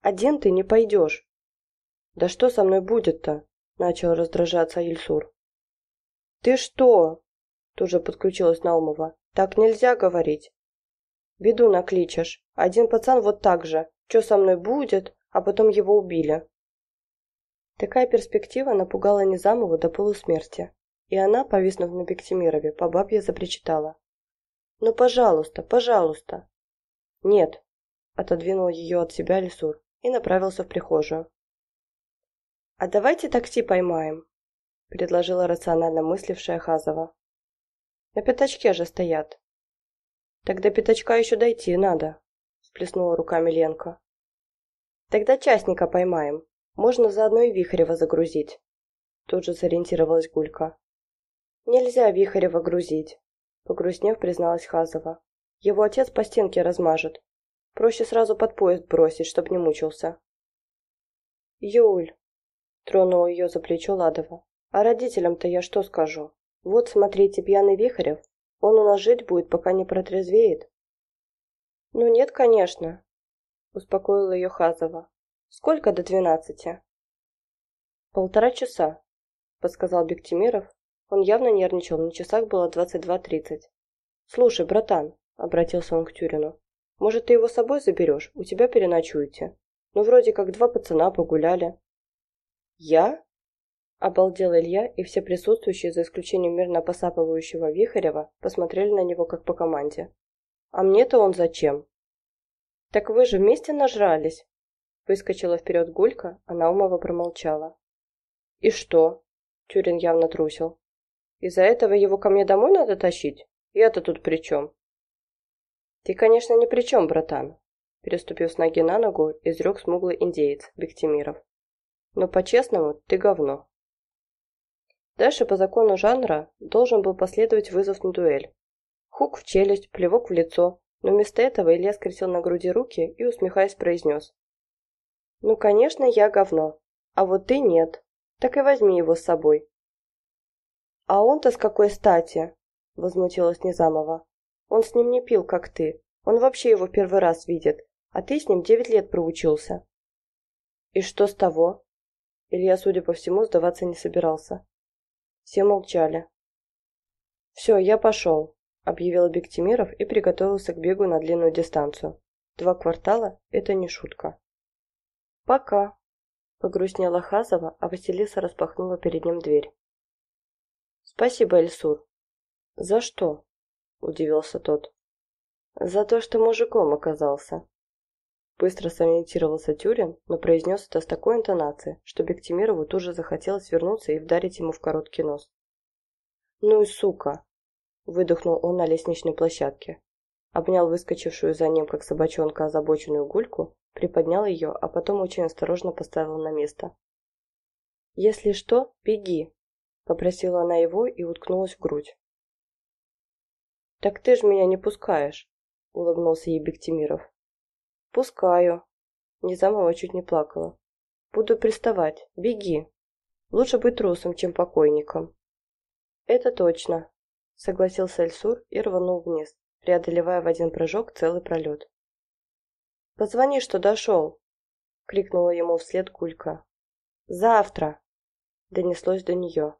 Speaker 1: «Один ты не пойдешь!» «Да что со мной будет-то?» – начал раздражаться Ильсур. «Ты что?» – тут же подключилась Наумова. «Так нельзя говорить!» «Беду накличешь. Один пацан вот так же что со мной будет, а потом его убили. Такая перспектива напугала Низамову до полусмерти, и она, повиснув на Бектимирове, по бабье запричитала. «Ну, пожалуйста, пожалуйста!» «Нет!» – отодвинул ее от себя Лисур и направился в прихожую. «А давайте такси поймаем», – предложила рационально мыслившая Хазова. «На пятачке же стоят». «Так до пятачка еще дойти надо», – сплеснула руками Ленка. «Тогда частника поймаем», Можно заодно и Вихарева загрузить. Тут же сориентировалась Гулька. Нельзя Вихарева грузить, погрустнев призналась Хазова. Его отец по стенке размажет. Проще сразу под поезд бросить, чтоб не мучился. Юль, тронула ее за плечо Ладова. А родителям-то я что скажу? Вот смотрите, пьяный Вихарев, он у нас жить будет, пока не протрезвеет. Ну нет, конечно, успокоила ее Хазова. Сколько до двенадцати? Полтора часа, подсказал Бектимиров. Он явно нервничал, на часах было двадцать два тридцать. Слушай, братан, обратился он к Тюрину, может, ты его с собой заберешь? У тебя переночуете. Ну, вроде как два пацана погуляли. Я? Обалдел Илья, и все присутствующие, за исключением мирно посапывающего Вихарева, посмотрели на него как по команде. «А мне-то он зачем?» «Так вы же вместе нажрались!» Выскочила вперед Гулька, а Наумова промолчала. «И что?» Тюрин явно трусил. «Из-за этого его ко мне домой надо тащить? Я-то тут при чем?» «Ты, конечно, ни при чем, братан», переступив с ноги на ногу, изрек смуглый индеец Бектимиров. «Но по-честному, ты говно». Дальше по закону жанра должен был последовать вызов на дуэль. Хук в челюсть, плевок в лицо, но вместо этого Илья скрестил на груди руки и, усмехаясь, произнес. «Ну, конечно, я говно, а вот ты нет. Так и возьми его с собой». «А он-то с какой стати?» – возмутилась Незамова. «Он с ним не пил, как ты. Он вообще его первый раз видит, а ты с ним девять лет проучился». «И что с того?» Илья, судя по всему, сдаваться не собирался. Все молчали. «Все, я пошел», — объявил Бектимиров и приготовился к бегу на длинную дистанцию. Два квартала — это не шутка. «Пока», — погрустнела Хазова, а Василиса распахнула перед ним дверь. «Спасибо, Эльсур». «За что?» — удивился тот. «За то, что мужиком оказался». Быстро сориентировался Тюрин, но произнес это с такой интонацией, что Бектимирову тут же захотелось вернуться и вдарить ему в короткий нос. «Ну и сука!» – выдохнул он на лестничной площадке. Обнял выскочившую за ним, как собачонка, озабоченную гульку, приподнял ее, а потом очень осторожно поставил на место. «Если что, беги!» – попросила она его и уткнулась в грудь. «Так ты ж меня не пускаешь!» – улыбнулся ей Бектимиров. «Пускаю». Низамова чуть не плакала. «Буду приставать. Беги. Лучше быть трусом, чем покойником». «Это точно», — согласился Эльсур и рванул вниз, преодолевая в один прыжок целый пролет. «Позвони, что дошел!» — крикнула ему вслед Гулька. «Завтра!» — донеслось до нее.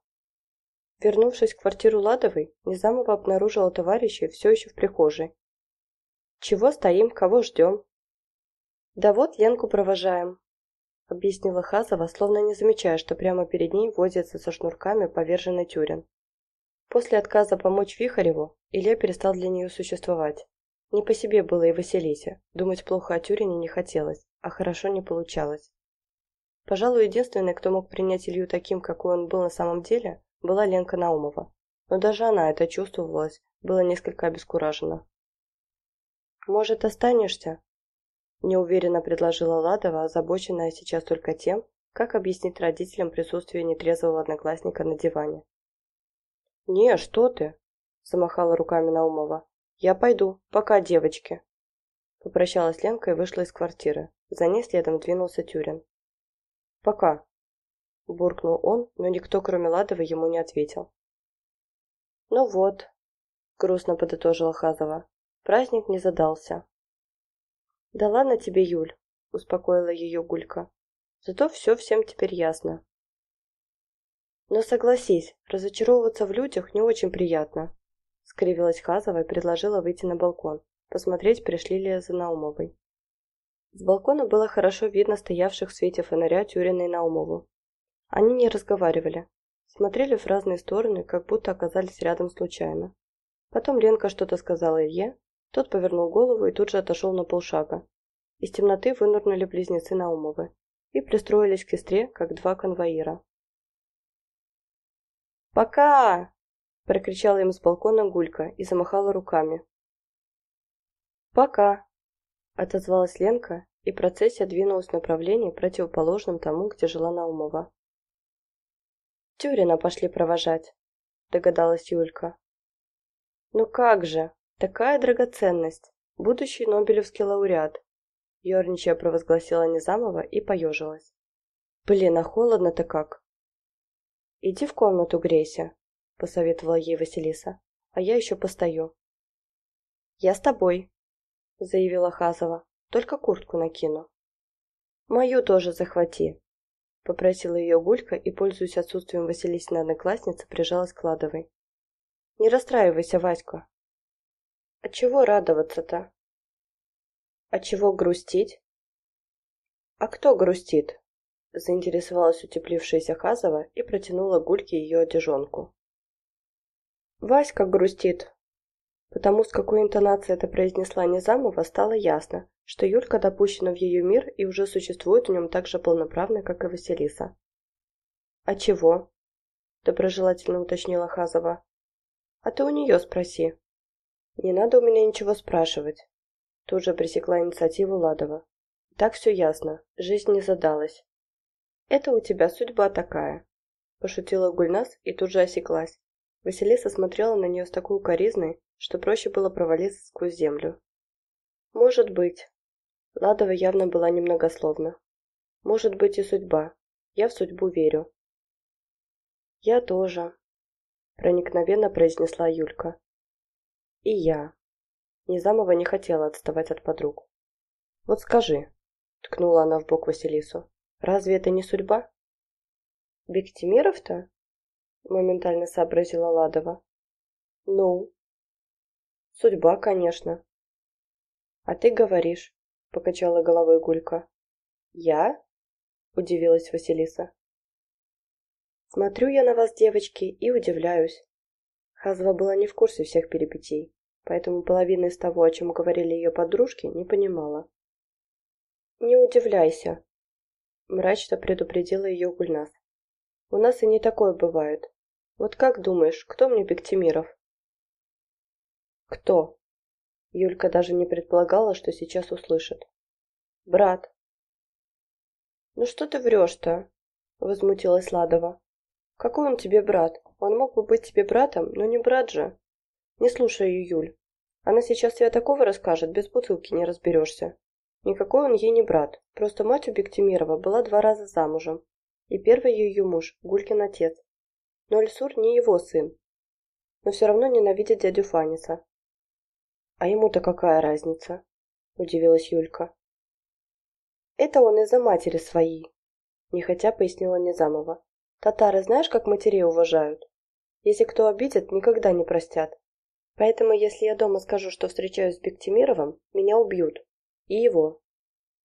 Speaker 1: Вернувшись в квартиру Ладовой, Низамова обнаружила товарищей все еще в прихожей. «Чего стоим, кого ждем?» «Да вот Ленку провожаем», — объяснила Хазова, словно не замечая, что прямо перед ней возится со шнурками поверженный Тюрин. После отказа помочь Вихареву Илья перестал для нее существовать. Не по себе было и Василисе, думать плохо о Тюрине не хотелось, а хорошо не получалось. Пожалуй, единственной, кто мог принять Илью таким, какой он был на самом деле, была Ленка Наумова. Но даже она это чувствовалась, была несколько обескуражена. «Может, останешься?» Неуверенно предложила Ладова, озабоченная сейчас только тем, как объяснить родителям присутствие нетрезвого одноклассника на диване. «Не, что ты!» – замахала руками Наумова. «Я пойду. Пока, девочки!» Попрощалась Ленка и вышла из квартиры. За ней следом двинулся Тюрин. «Пока!» – буркнул он, но никто, кроме Ладовой, ему не ответил. «Ну вот», – грустно подытожила Хазова, – «праздник не задался. «Да ладно тебе, Юль», — успокоила ее Гулька. «Зато все всем теперь ясно». «Но согласись, разочаровываться в людях не очень приятно», — скривилась Хазова и предложила выйти на балкон, посмотреть, пришли ли за Наумовой. С балкона было хорошо видно стоявших в свете фонаря Тюрина и Наумову. Они не разговаривали, смотрели в разные стороны, как будто оказались рядом случайно. Потом Ленка что-то сказала Илье, тот повернул голову и тут же отошел на полшага. Из темноты вынырнули близнецы Наумовы и пристроились к сестре, как два конвоира. «Пока!» – прокричала им с балкона Гулька и замахала руками. «Пока!» – отозвалась Ленка и процессия двинулась в направлении, противоположном тому, где жила Наумова. «Тюрина пошли провожать», — догадалась Юлька. «Ну как же, такая драгоценность, будущий Нобелевский лауреат», — ерничая провозгласила Низамова и поежилась. «Блин, а холодно-то как?» «Иди в комнату грейся», — посоветовала ей Василиса, — «а я еще постою». «Я с тобой», — заявила Хазова, — «только куртку накину». «Мою тоже захвати», — попросила ее Гулька и, пользуясь отсутствием Василисиной одноклассницы, прижалась к Ладовой. «Не расстраивайся, Васька». «А чего радоваться-то?» «А чего грустить?» «А кто грустит?» заинтересовалась утеплившаяся Хазова и протянула Гульке ее одежонку. «Васька грустит», Потому с какой интонацией это произнесла Низамова, стало ясно, что Юлька допущена в ее мир и уже существует в нем так же полноправно, как и Василиса. «А чего?» – доброжелательно уточнила Хазова. «А ты у нее спроси». «Не надо у меня ничего спрашивать», – тут же пресекла инициативу Ладова. «Так все ясно, жизнь не задалась». «Это у тебя судьба такая», – пошутила Гульнас и тут же осеклась. Василиса смотрела на нее с такой укоризной, что проще было провалиться сквозь землю. «Может быть». Ладова явно была немногословна. «Может быть и судьба. Я в судьбу верю». «Я тоже», — проникновенно произнесла Юлька. «И я». Низамова не хотела отставать от подруг. «Вот скажи», — ткнула она в бок Василису, — «разве это не судьба?» «Бектимиров-то?» — моментально сообразила Ладова. «Ну?» «Судьба, конечно». «А ты говоришь», — покачала головой Гулька. «Я?» — удивилась Василиса. «Смотрю я на вас, девочки, и удивляюсь». Хазва была не в курсе всех перипетий, поэтому половины из того, о чем говорили ее подружки, не понимала. «Не удивляйся», — мрачно предупредила ее Гульнас. «У нас и не такое бывает. Вот как думаешь, кто мне Бектимиров? Кто? Юлька даже не предполагала, что сейчас услышит. Брат. Ну что ты врешь-то? Возмутилась Ладова. Какой он тебе брат? Он мог бы быть тебе братом, но не брат же. Не слушай Юль. Она сейчас тебе такого расскажет, без бутылки не разберешься. Никакой он ей не брат, просто мать у Бектимирова была два раза замужем. И первый ее муж, Гулькин отец, но Альсур не его сын. Но все равно ненавидит дядю Фаниса. «А ему-то какая разница?» – удивилась Юлька. «Это он из-за матери своей», – нехотя пояснила Незамова. «Татары знаешь, как матерей уважают? Если кто обидит, никогда не простят. Поэтому, если я дома скажу, что встречаюсь с Бектимировым, меня убьют. И его».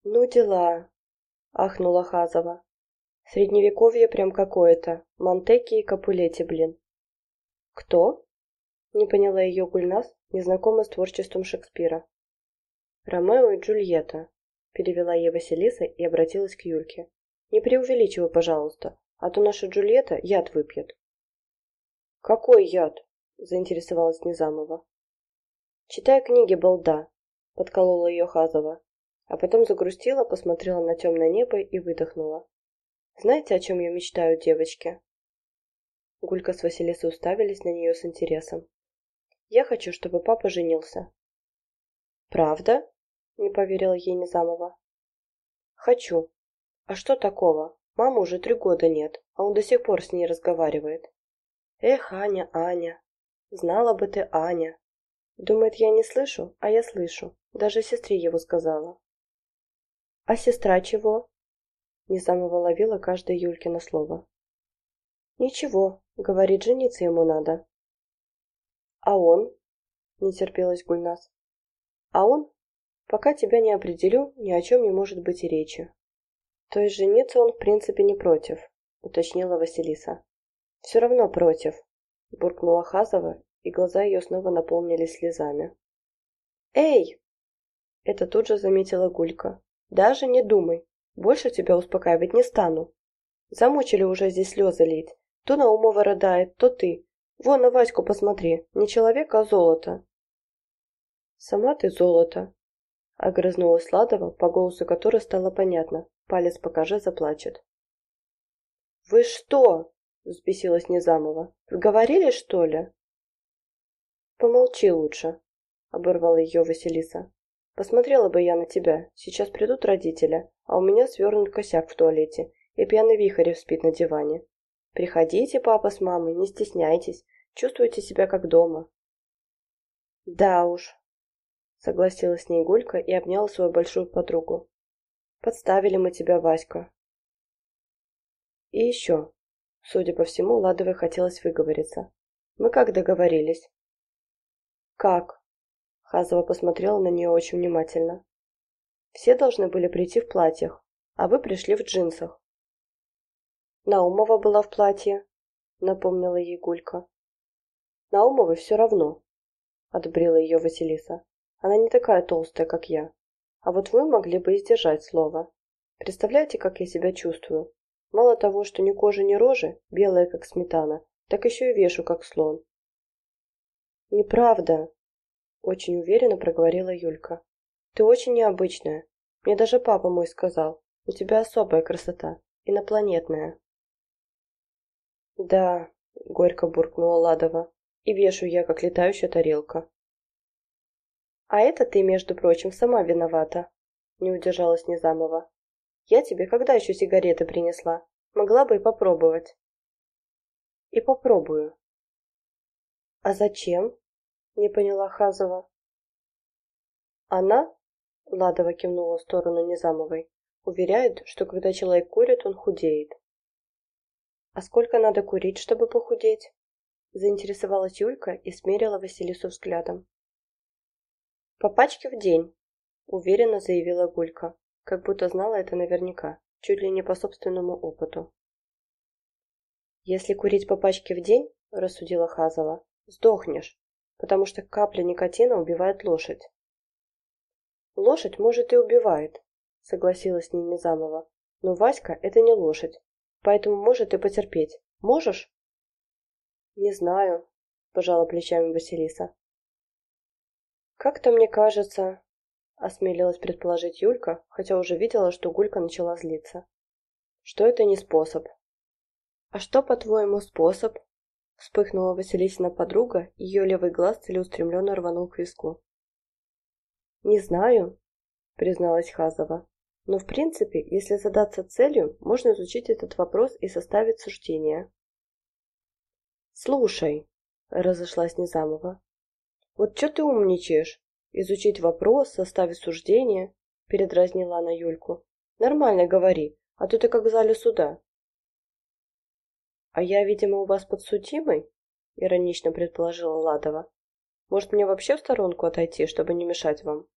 Speaker 1: «Ну дела», – ахнула Хазова. Средневековье прям какое-то. Монтеки и Капулети, блин. Кто? Не поняла ее Гульнас, незнакомая с творчеством Шекспира. Ромео и Джульетта, перевела ей Василиса и обратилась к Юльке. Не преувеличивай, пожалуйста, а то наша Джульетта яд выпьет. Какой яд? Заинтересовалась Низамова. Читай книги, балда, подколола ее Хазова, а потом загрустила, посмотрела на темное небо и выдохнула. Знаете, о чем я мечтаю, девочки?» Гулька с Василисой уставились на нее с интересом. «Я хочу, чтобы папа женился». «Правда?» — не поверила ей Низамова. «Хочу. А что такого? Мамы уже три года нет, а он до сих пор с ней разговаривает. Эх, Аня, Аня. Знала бы ты, Аня. Думает, я не слышу, а я слышу. Даже сестре его сказала. А сестра чего? Незамова ловила каждое Юлькино слово. «Ничего, — говорит, — жениться ему надо». «А он?» — не терпелась Гульнас. «А он? Пока тебя не определю, ни о чем не может быть и речи». «То есть жениться он в принципе не против», — уточнила Василиса. «Все равно против», — буркнула Хазова, и глаза ее снова наполнились слезами. «Эй!» — это тут же заметила Гулька. «Даже не думай. Больше тебя успокаивать не стану. Замучили уже здесь слезы лить. То Наумова рыдает, то ты. Вон на Ваську посмотри. Не человек, а золото. Сама ты золото. Огрызнулась Ладова, по голосу которой стало понятно. Палец покажи, заплачет. «Вы что?» — взбесилась Незамова. «Говорили, что ли?» «Помолчи лучше», — оборвала ее Василиса. «Посмотрела бы я на тебя. Сейчас придут родители, а у меня свернут косяк в туалете, и пьяный вихрь спит на диване. Приходите, папа с мамой, не стесняйтесь, чувствуйте себя как дома». «Да уж», — согласилась с ней Гулька и обняла свою большую подругу. «Подставили мы тебя, Васька». И еще. Судя по всему, Ладовой хотелось выговориться. «Мы как договорились?» «Как?» Хазова посмотрела на нее очень внимательно. «Все должны были прийти в платьях, а вы пришли в джинсах». «Наумова была в платье», — напомнила ей Гулька. «Наумовой все равно», — одобрила ее Василиса. «Она не такая толстая, как я. А вот вы могли бы издержать слово. Представляете, как я себя чувствую? Мало того, что ни кожи, ни рожи, белая, как сметана, так еще и вешу, как слон. «Неправда», — очень уверенно проговорила Юлька. «Ты очень необычная. Мне даже папа мой сказал. У тебя особая красота, инопланетная». «Да», — горько буркнула Ладова, — «и вешу я, как летающая тарелка». «А это ты, между прочим, сама виновата», — не удержалась Незамова. «Я тебе когда еще сигареты принесла? Могла бы и попробовать». «И попробую», «А зачем?» — не поняла Хазова. «Она?» — Ладова кивнула в сторону Незамовой. «Уверяет, что когда человек курит, он худеет». «А сколько надо курить, чтобы похудеть?» Заинтересовалась Юлька и смерила Василису взглядом. «По пачке в день», — уверенно заявила Гулька, как будто знала это наверняка, чуть ли не по собственному опыту. «Если курить по пачке в день, — рассудила Хазова, Сдохнешь, потому что капля никотина убивает лошадь. Лошадь, может, и убивает, согласилась с ней Низамова. Но Васька — это не лошадь, поэтому может и потерпеть. Можешь? Не знаю, пожала плечами Василиса. Как-то мне кажется, осмелилась предположить Юлька, хотя уже видела, что Гулька начала злиться. Что это не способ. А что, по-твоему, способ? Вспыхнула Василисина подруга, ее левый глаз целеустремленно рванул к виску. «Не знаю», — призналась Хазова. «Но в принципе, если задаться целью, можно изучить этот вопрос и составить суждение». «Слушай», — разошлась Незамова, — «вот что ты умничаешь? Изучить вопрос, составить суждение?» — передразнила она Юльку. «Нормально говори, а то ты как в зале суда. «А я, видимо, у вас подсудимый?» — иронично предположила Ладова. «Может, мне вообще в сторонку отойти, чтобы не мешать вам?»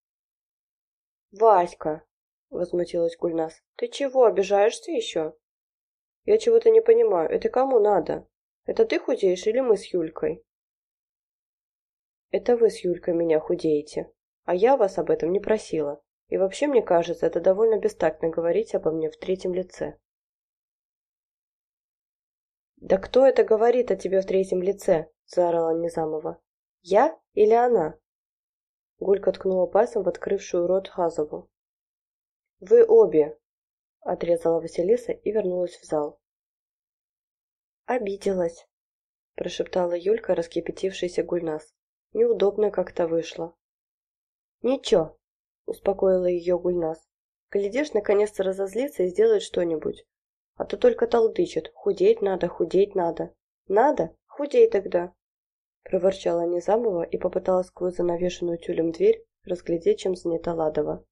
Speaker 1: «Васька!» — возмутилась Гульнас. «Ты чего, обижаешься еще?» «Я чего-то не понимаю. Это кому надо? Это ты худеешь или мы с Юлькой?» «Это вы с Юлькой меня худеете, а я вас об этом не просила. И вообще, мне кажется, это довольно бестактно говорить обо мне в третьем лице». «Да кто это говорит о тебе в третьем лице?» – заорала Незамова. «Я или она?» Гулька ткнула пальцем в открывшую рот Хазову. «Вы обе!» – отрезала Василиса и вернулась в зал. «Обиделась», – прошептала Юлька, раскипятившаяся Гульнас. «Неудобно как-то вышло». «Ничего», – успокоила ее Гульнас. «Глядишь, наконец-то разозлится и сделает что-нибудь. А то только толдычит. Худеть надо, худеть надо. Надо? Худей тогда. Проворчала Незамова и попыталась сквозь занавешенную тюлем дверь разглядеть, чем занята Ладова.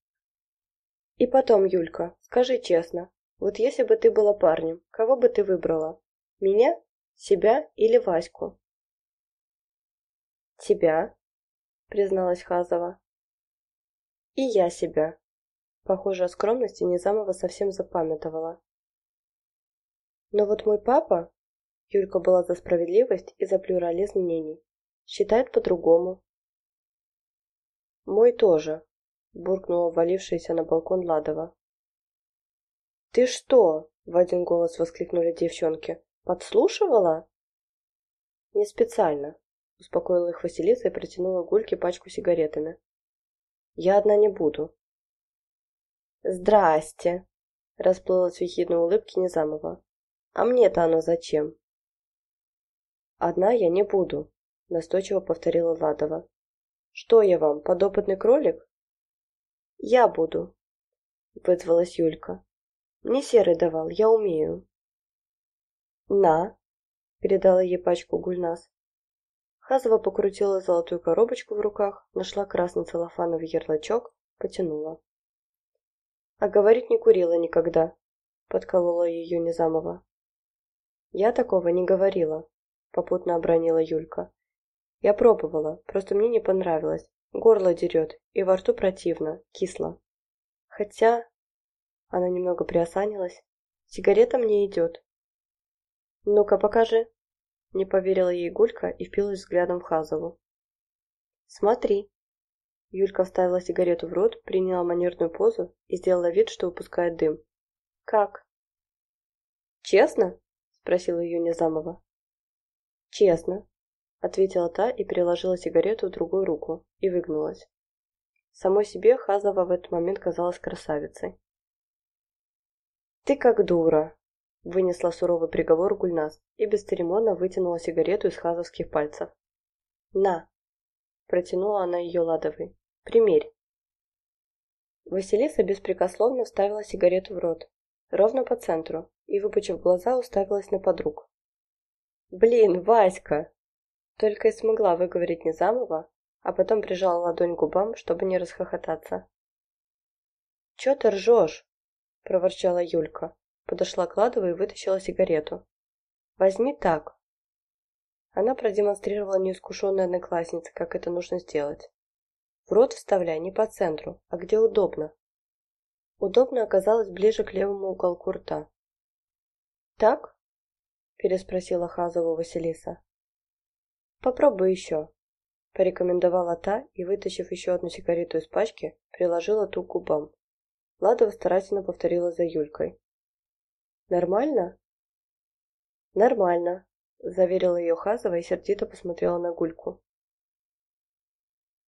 Speaker 1: И потом, Юлька, скажи честно, вот если бы ты была парнем, кого бы ты выбрала? Меня, себя или Ваську? Тебя, призналась Хазова. И я себя. Похоже, о скромности Незамова совсем запамятовала. Но вот мой папа, Юлька была за справедливость и за плюрализм мнений, считает по-другому. Мой тоже, буркнула валившаяся на балкон Ладова. Ты что? В один голос воскликнули девчонки. Подслушивала? Не специально, успокоила их Василиса и протянула Гульке пачку сигаретами. Я одна не буду. «Здрасте!» — расплылась в ехидной улыбке Незамова. «А мне-то оно зачем?» «Одна я не буду», — настойчиво повторила Ладова. «Что я вам, подопытный кролик?» «Я буду», — вызвалась Юлька. «Мне серый давал, я умею». «На», — передала ей пачку гульнас. Хазова покрутила золотую коробочку в руках, нашла красный целлофановый ярлычок, потянула. «А говорить не курила никогда», — подколола ее Незамова. «Я такого не говорила», — попутно обронила Юлька. «Я пробовала, просто мне не понравилось. Горло дерет, и во рту противно, кисло. Хотя...» Она немного приосанилась. «Сигарета мне идет». «Ну-ка, покажи», не поверила ей Гулька и впилась взглядом в Хазову. «Смотри». Юлька вставила сигарету в рот, приняла манерную позу и сделала вид, что выпускает дым. «Как?» «Честно?» – спросила ее Незамова. «Честно», – ответила та и переложила сигарету в другую руку и выгнулась. Самой себе Хазова в этот момент казалась красавицей. «Ты как дура!» Вынесла суровый приговор Гульнас и бесцеремонно вытянула сигарету из хазовских пальцев. «На!» Протянула она ее ладовой. «Примерь!» Василиса беспрекословно вставила сигарету в рот, ровно по центру, и, выпучив глаза, уставилась на подруг. «Блин, Васька!» Только и смогла выговорить Незамова, а потом прижала ладонь к губам, чтобы не расхохотаться. «Чё ты ржёшь?» – проворчала Юлька. Подошла к Ладовой и вытащила сигарету. «Возьми так». Она продемонстрировала неискушенной однокласснице, как это нужно сделать. В рот вставляй не по центру, а где удобно. Удобно оказалось ближе к левому уголку рта. «Так?» – переспросила Хазова Василиса. «Попробуй еще», – порекомендовала та и, вытащив еще одну сигарету из пачки, приложила ту к губам. Ладова старательно повторила за Юлькой. Нормально? Нормально, заверила ее Хазова и сердито посмотрела на Гульку.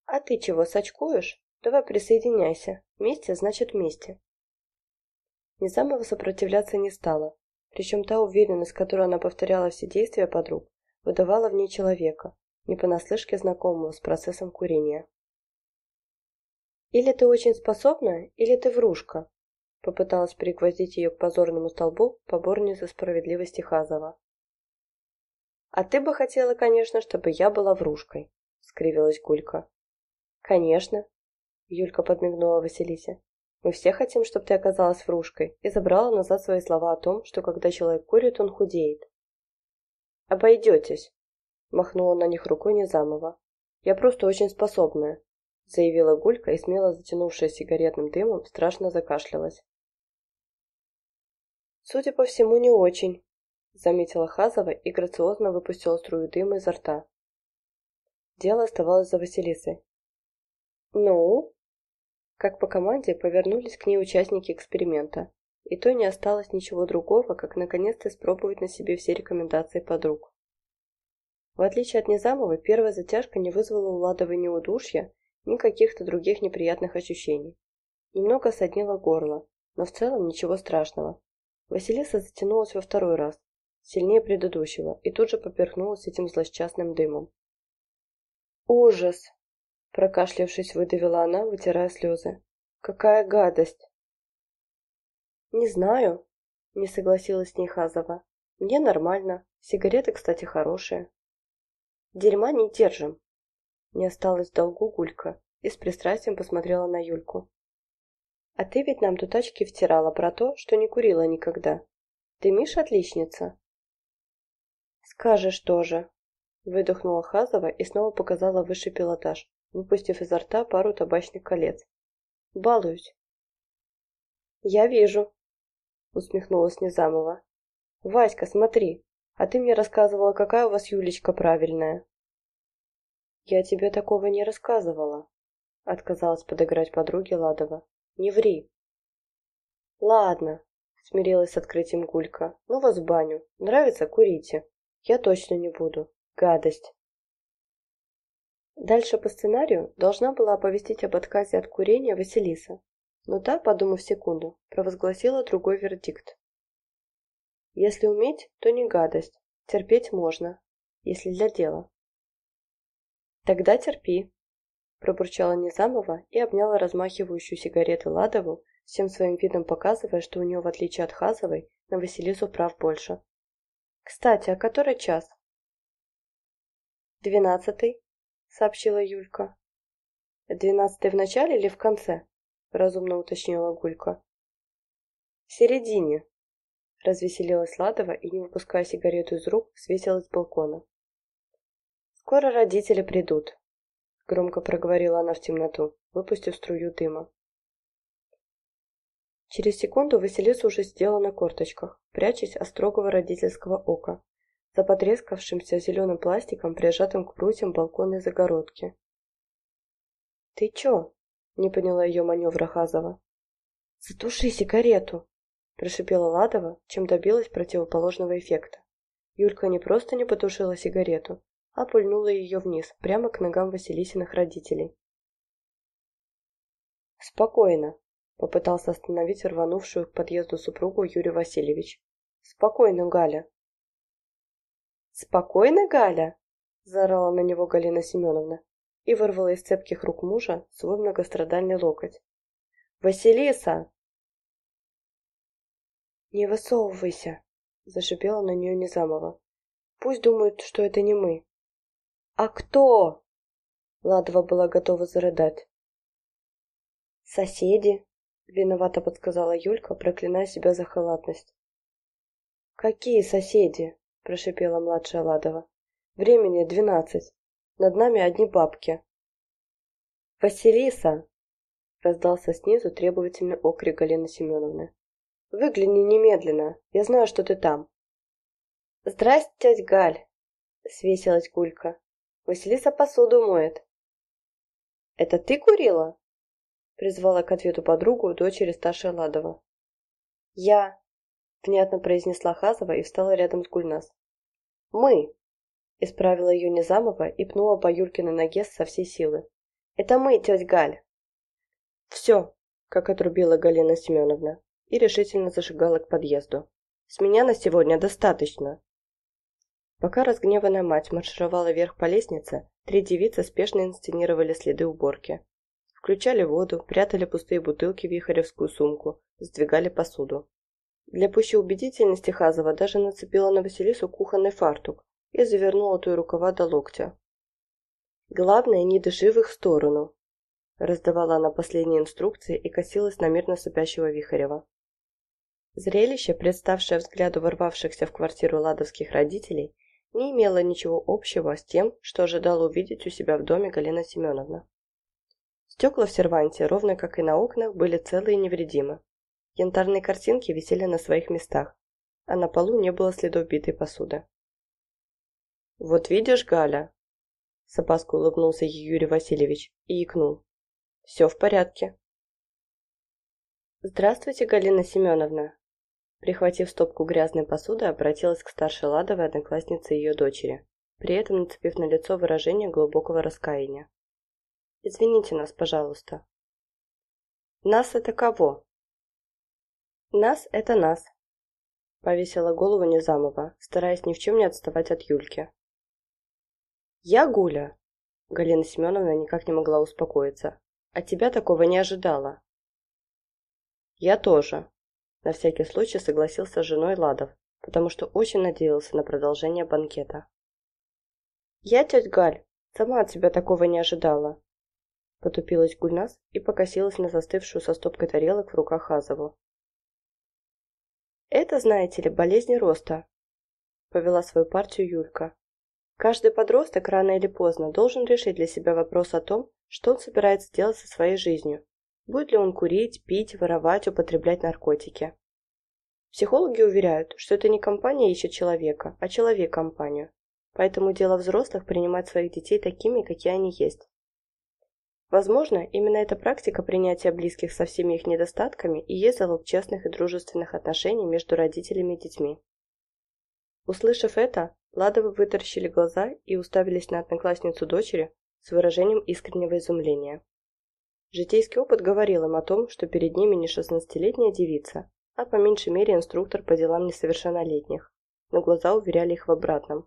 Speaker 1: А ты чего, сочкуешь? Давай присоединяйся. Вместе значит вместе. Незамова сопротивляться не стала, причем та уверенность, которой она повторяла все действия подруг, выдавала в ней человека, не понаслышке знакомого с процессом курения. «Или ты очень способна, или ты врушка», Попыталась пригвоздить ее к позорному столбу поборница справедливости Хазова. «А ты бы хотела, конечно, чтобы я была врушкой», — скривилась Гулька. «Конечно», — Юлька подмигнула Василисе. «Мы все хотим, чтобы ты оказалась врушкой и забрала назад свои слова о том, что когда человек курит, он худеет». «Обойдетесь», — махнула на них рукой Незамова. «Я просто очень способная», — заявила Гулька и, смело затянувшись сигаретным дымом, страшно закашлялась. «Судя по всему, не очень», — заметила Хазова и грациозно выпустила струю дыма изо рта. Дело оставалось за Василисой. «Ну?» Как по команде повернулись к ней участники эксперимента, и то не осталось ничего другого, как наконец-то испробовать на себе все рекомендации подруг. В отличие от Незамовой, первая затяжка не вызвала у Ладовой ни удушья, ни каких-то других неприятных ощущений. Немного соднило горло, но в целом ничего страшного. Василиса затянулась во второй раз, сильнее предыдущего, и тут же поперхнулась этим злосчастным дымом. «Ужас!» – прокашлявшись, выдавила она, вытирая слезы. «Какая гадость!» «Не знаю», – не согласилась с ней Хазова. «Мне нормально. Сигареты, кстати, хорошие». «Дерьма не держим». Не осталось в долгу Гулька и с пристрастием посмотрела на Юльку. А ты ведь нам тут очки втирала про то, что не курила никогда. Ты, Миша, отличница. Скажешь тоже. Выдохнула Хазова и снова показала высший пилотаж, выпустив изо рта пару табачных колец. Балуюсь. Я вижу, усмехнулась Незамова. Васька, смотри, а ты мне рассказывала, какая у вас Юлечка правильная. Я тебе такого не рассказывала, отказалась подыграть подруге Ладова. Не ври. Ладно, смирилась с открытием Гулька. Ну вас в баню. Нравится? Курите. Я точно не буду. Гадость. Дальше по сценарию должна была оповестить об отказе от курения Василиса. Но та, подумав секунду, провозгласила другой вердикт. Если уметь, то не гадость, терпеть можно, если для дела. Тогда терпи, пробурчала Низамова и обняла размахивающую сигареты Ладову, всем своим видом показывая, что у нее, в отличие от Хазовой, на Василису прав больше. «Кстати, а который час?» «Двенадцатый», — сообщила Юлька. «Двенадцатый в начале или в конце?» — разумно уточнила Гулька. «В середине», — развеселилась Ладова и, не выпуская сигарету из рук, светилась с балкона. «Скоро родители придут», — громко проговорила она в темноту, выпустив струю дыма. Через секунду Василиса уже сидела на корточках, прячась от строгого родительского ока, за потрескавшимся зеленым пластиком, прижатым к прутьям балконной загородки. «Ты чё?» — не поняла ее маневра Хазова. «Затуши сигарету!» — прошипела Ладова, чем добилась противоположного эффекта. Юлька не просто не потушила сигарету, а пульнула ее вниз, прямо к ногам Василисиных родителей. «Спокойно», — попытался остановить рванувшую к подъезду супругу Юрий Васильевич. «Спокойно, Галя». «Спокойно, Галя?» — заорала на него Галина Семеновна и вырвала из цепких рук мужа свой многострадальный локоть. «Василиса!» «Не высовывайся!» — зашипела на нее Незамова. «Пусть думают, что это не мы». «А кто?» Ладова была готова зарыдать. «Соседи», — виновато подсказала Юлька, проклиная себя за халатность. «Какие соседи?» — прошипела младшая Ладова. «Времени двенадцать. Над нами одни бабки». «Василиса!» — раздался снизу требовательный окрик Галины Семеновны. «Выгляни немедленно. Я знаю, что ты там». «Здрасте, тетя Галь!» — свесилась Гулька. Василиса посуду моет. «Это ты курила?» Призвала к ответу подругу, дочери старшей Ладова. «Я», — внятно произнесла Хазова и встала рядом с Гульнас. «Мы», — исправила ее Незамова и пнула по Юлькиной ноге со всей силы. «Это мы, тетя Галь». «Все», — как отрубила Галина Семеновна и решительно зашагала к подъезду. «С меня на сегодня достаточно. Пока разгневанная мать маршировала вверх по лестнице, три девицы спешно инсценировали следы уборки. Включали воду, прятали пустые бутылки в вихаревскую сумку, сдвигали посуду. Для пущей убедительности Хазова даже нацепила на Василису кухонный фартук и завернула той рукава до локтя. «Главное, не дыши в их сторону», – раздавала она последние инструкции и косилась на мирно сопящего Вихарева. Зрелище, представшее взгляду ворвавшихся в квартиру ладовских родителей, не имела ничего общего с тем, что ожидала увидеть у себя в доме Галина Семеновна. Стекла в серванте, ровно как и на окнах, были целые и невредимы. Янтарные картинки висели на своих местах, а на полу не было следов битой посуды. «Вот видишь, Галя!» С опаской улыбнулся Юрий Васильевич и икнул. «Все в порядке». «Здравствуйте, Галина Семеновна!» Прихватив стопку грязной посуды, обратилась к старшей Ладовой однокласснице ее дочери, при этом нацепив на лицо выражение глубокого раскаяния. «Извините нас, пожалуйста». «Нас это кого?» «Нас это нас», — повесила голову Незамова, стараясь ни в чем не отставать от Юльки. «Я Гуля», — Галина Семеновна никак не могла успокоиться. «От тебя такого не ожидала». «Я тоже», на всякий случай согласился с женой Ладов, потому что очень надеялся на продолжение банкета. «Я, тетя Галь, сама от себя такого не ожидала», потупилась Гульнас и покосилась на застывшую со стопкой тарелок в руках Азову. «Это, знаете ли, болезнь роста», повела свою партию Юлька. «Каждый подросток рано или поздно должен решить для себя вопрос о том, что он собирается делать со своей жизнью, Будет ли он курить, пить, воровать, употреблять наркотики? Психологи уверяют, что это не компания ищет человека, а человек компанию. Поэтому дело взрослых принимать своих детей такими, какие они есть. Возможно, именно эта практика принятия близких со всеми их недостатками и есть залог честных и дружественных отношений между родителями и детьми. Услышав это, Ладовы вытаращили глаза и уставились на одноклассницу дочери с выражением искреннего изумления. Житейский опыт говорил им о том, что перед ними не шестнадцатилетняя девица, а по меньшей мере инструктор по делам несовершеннолетних, но глаза уверяли их в обратном.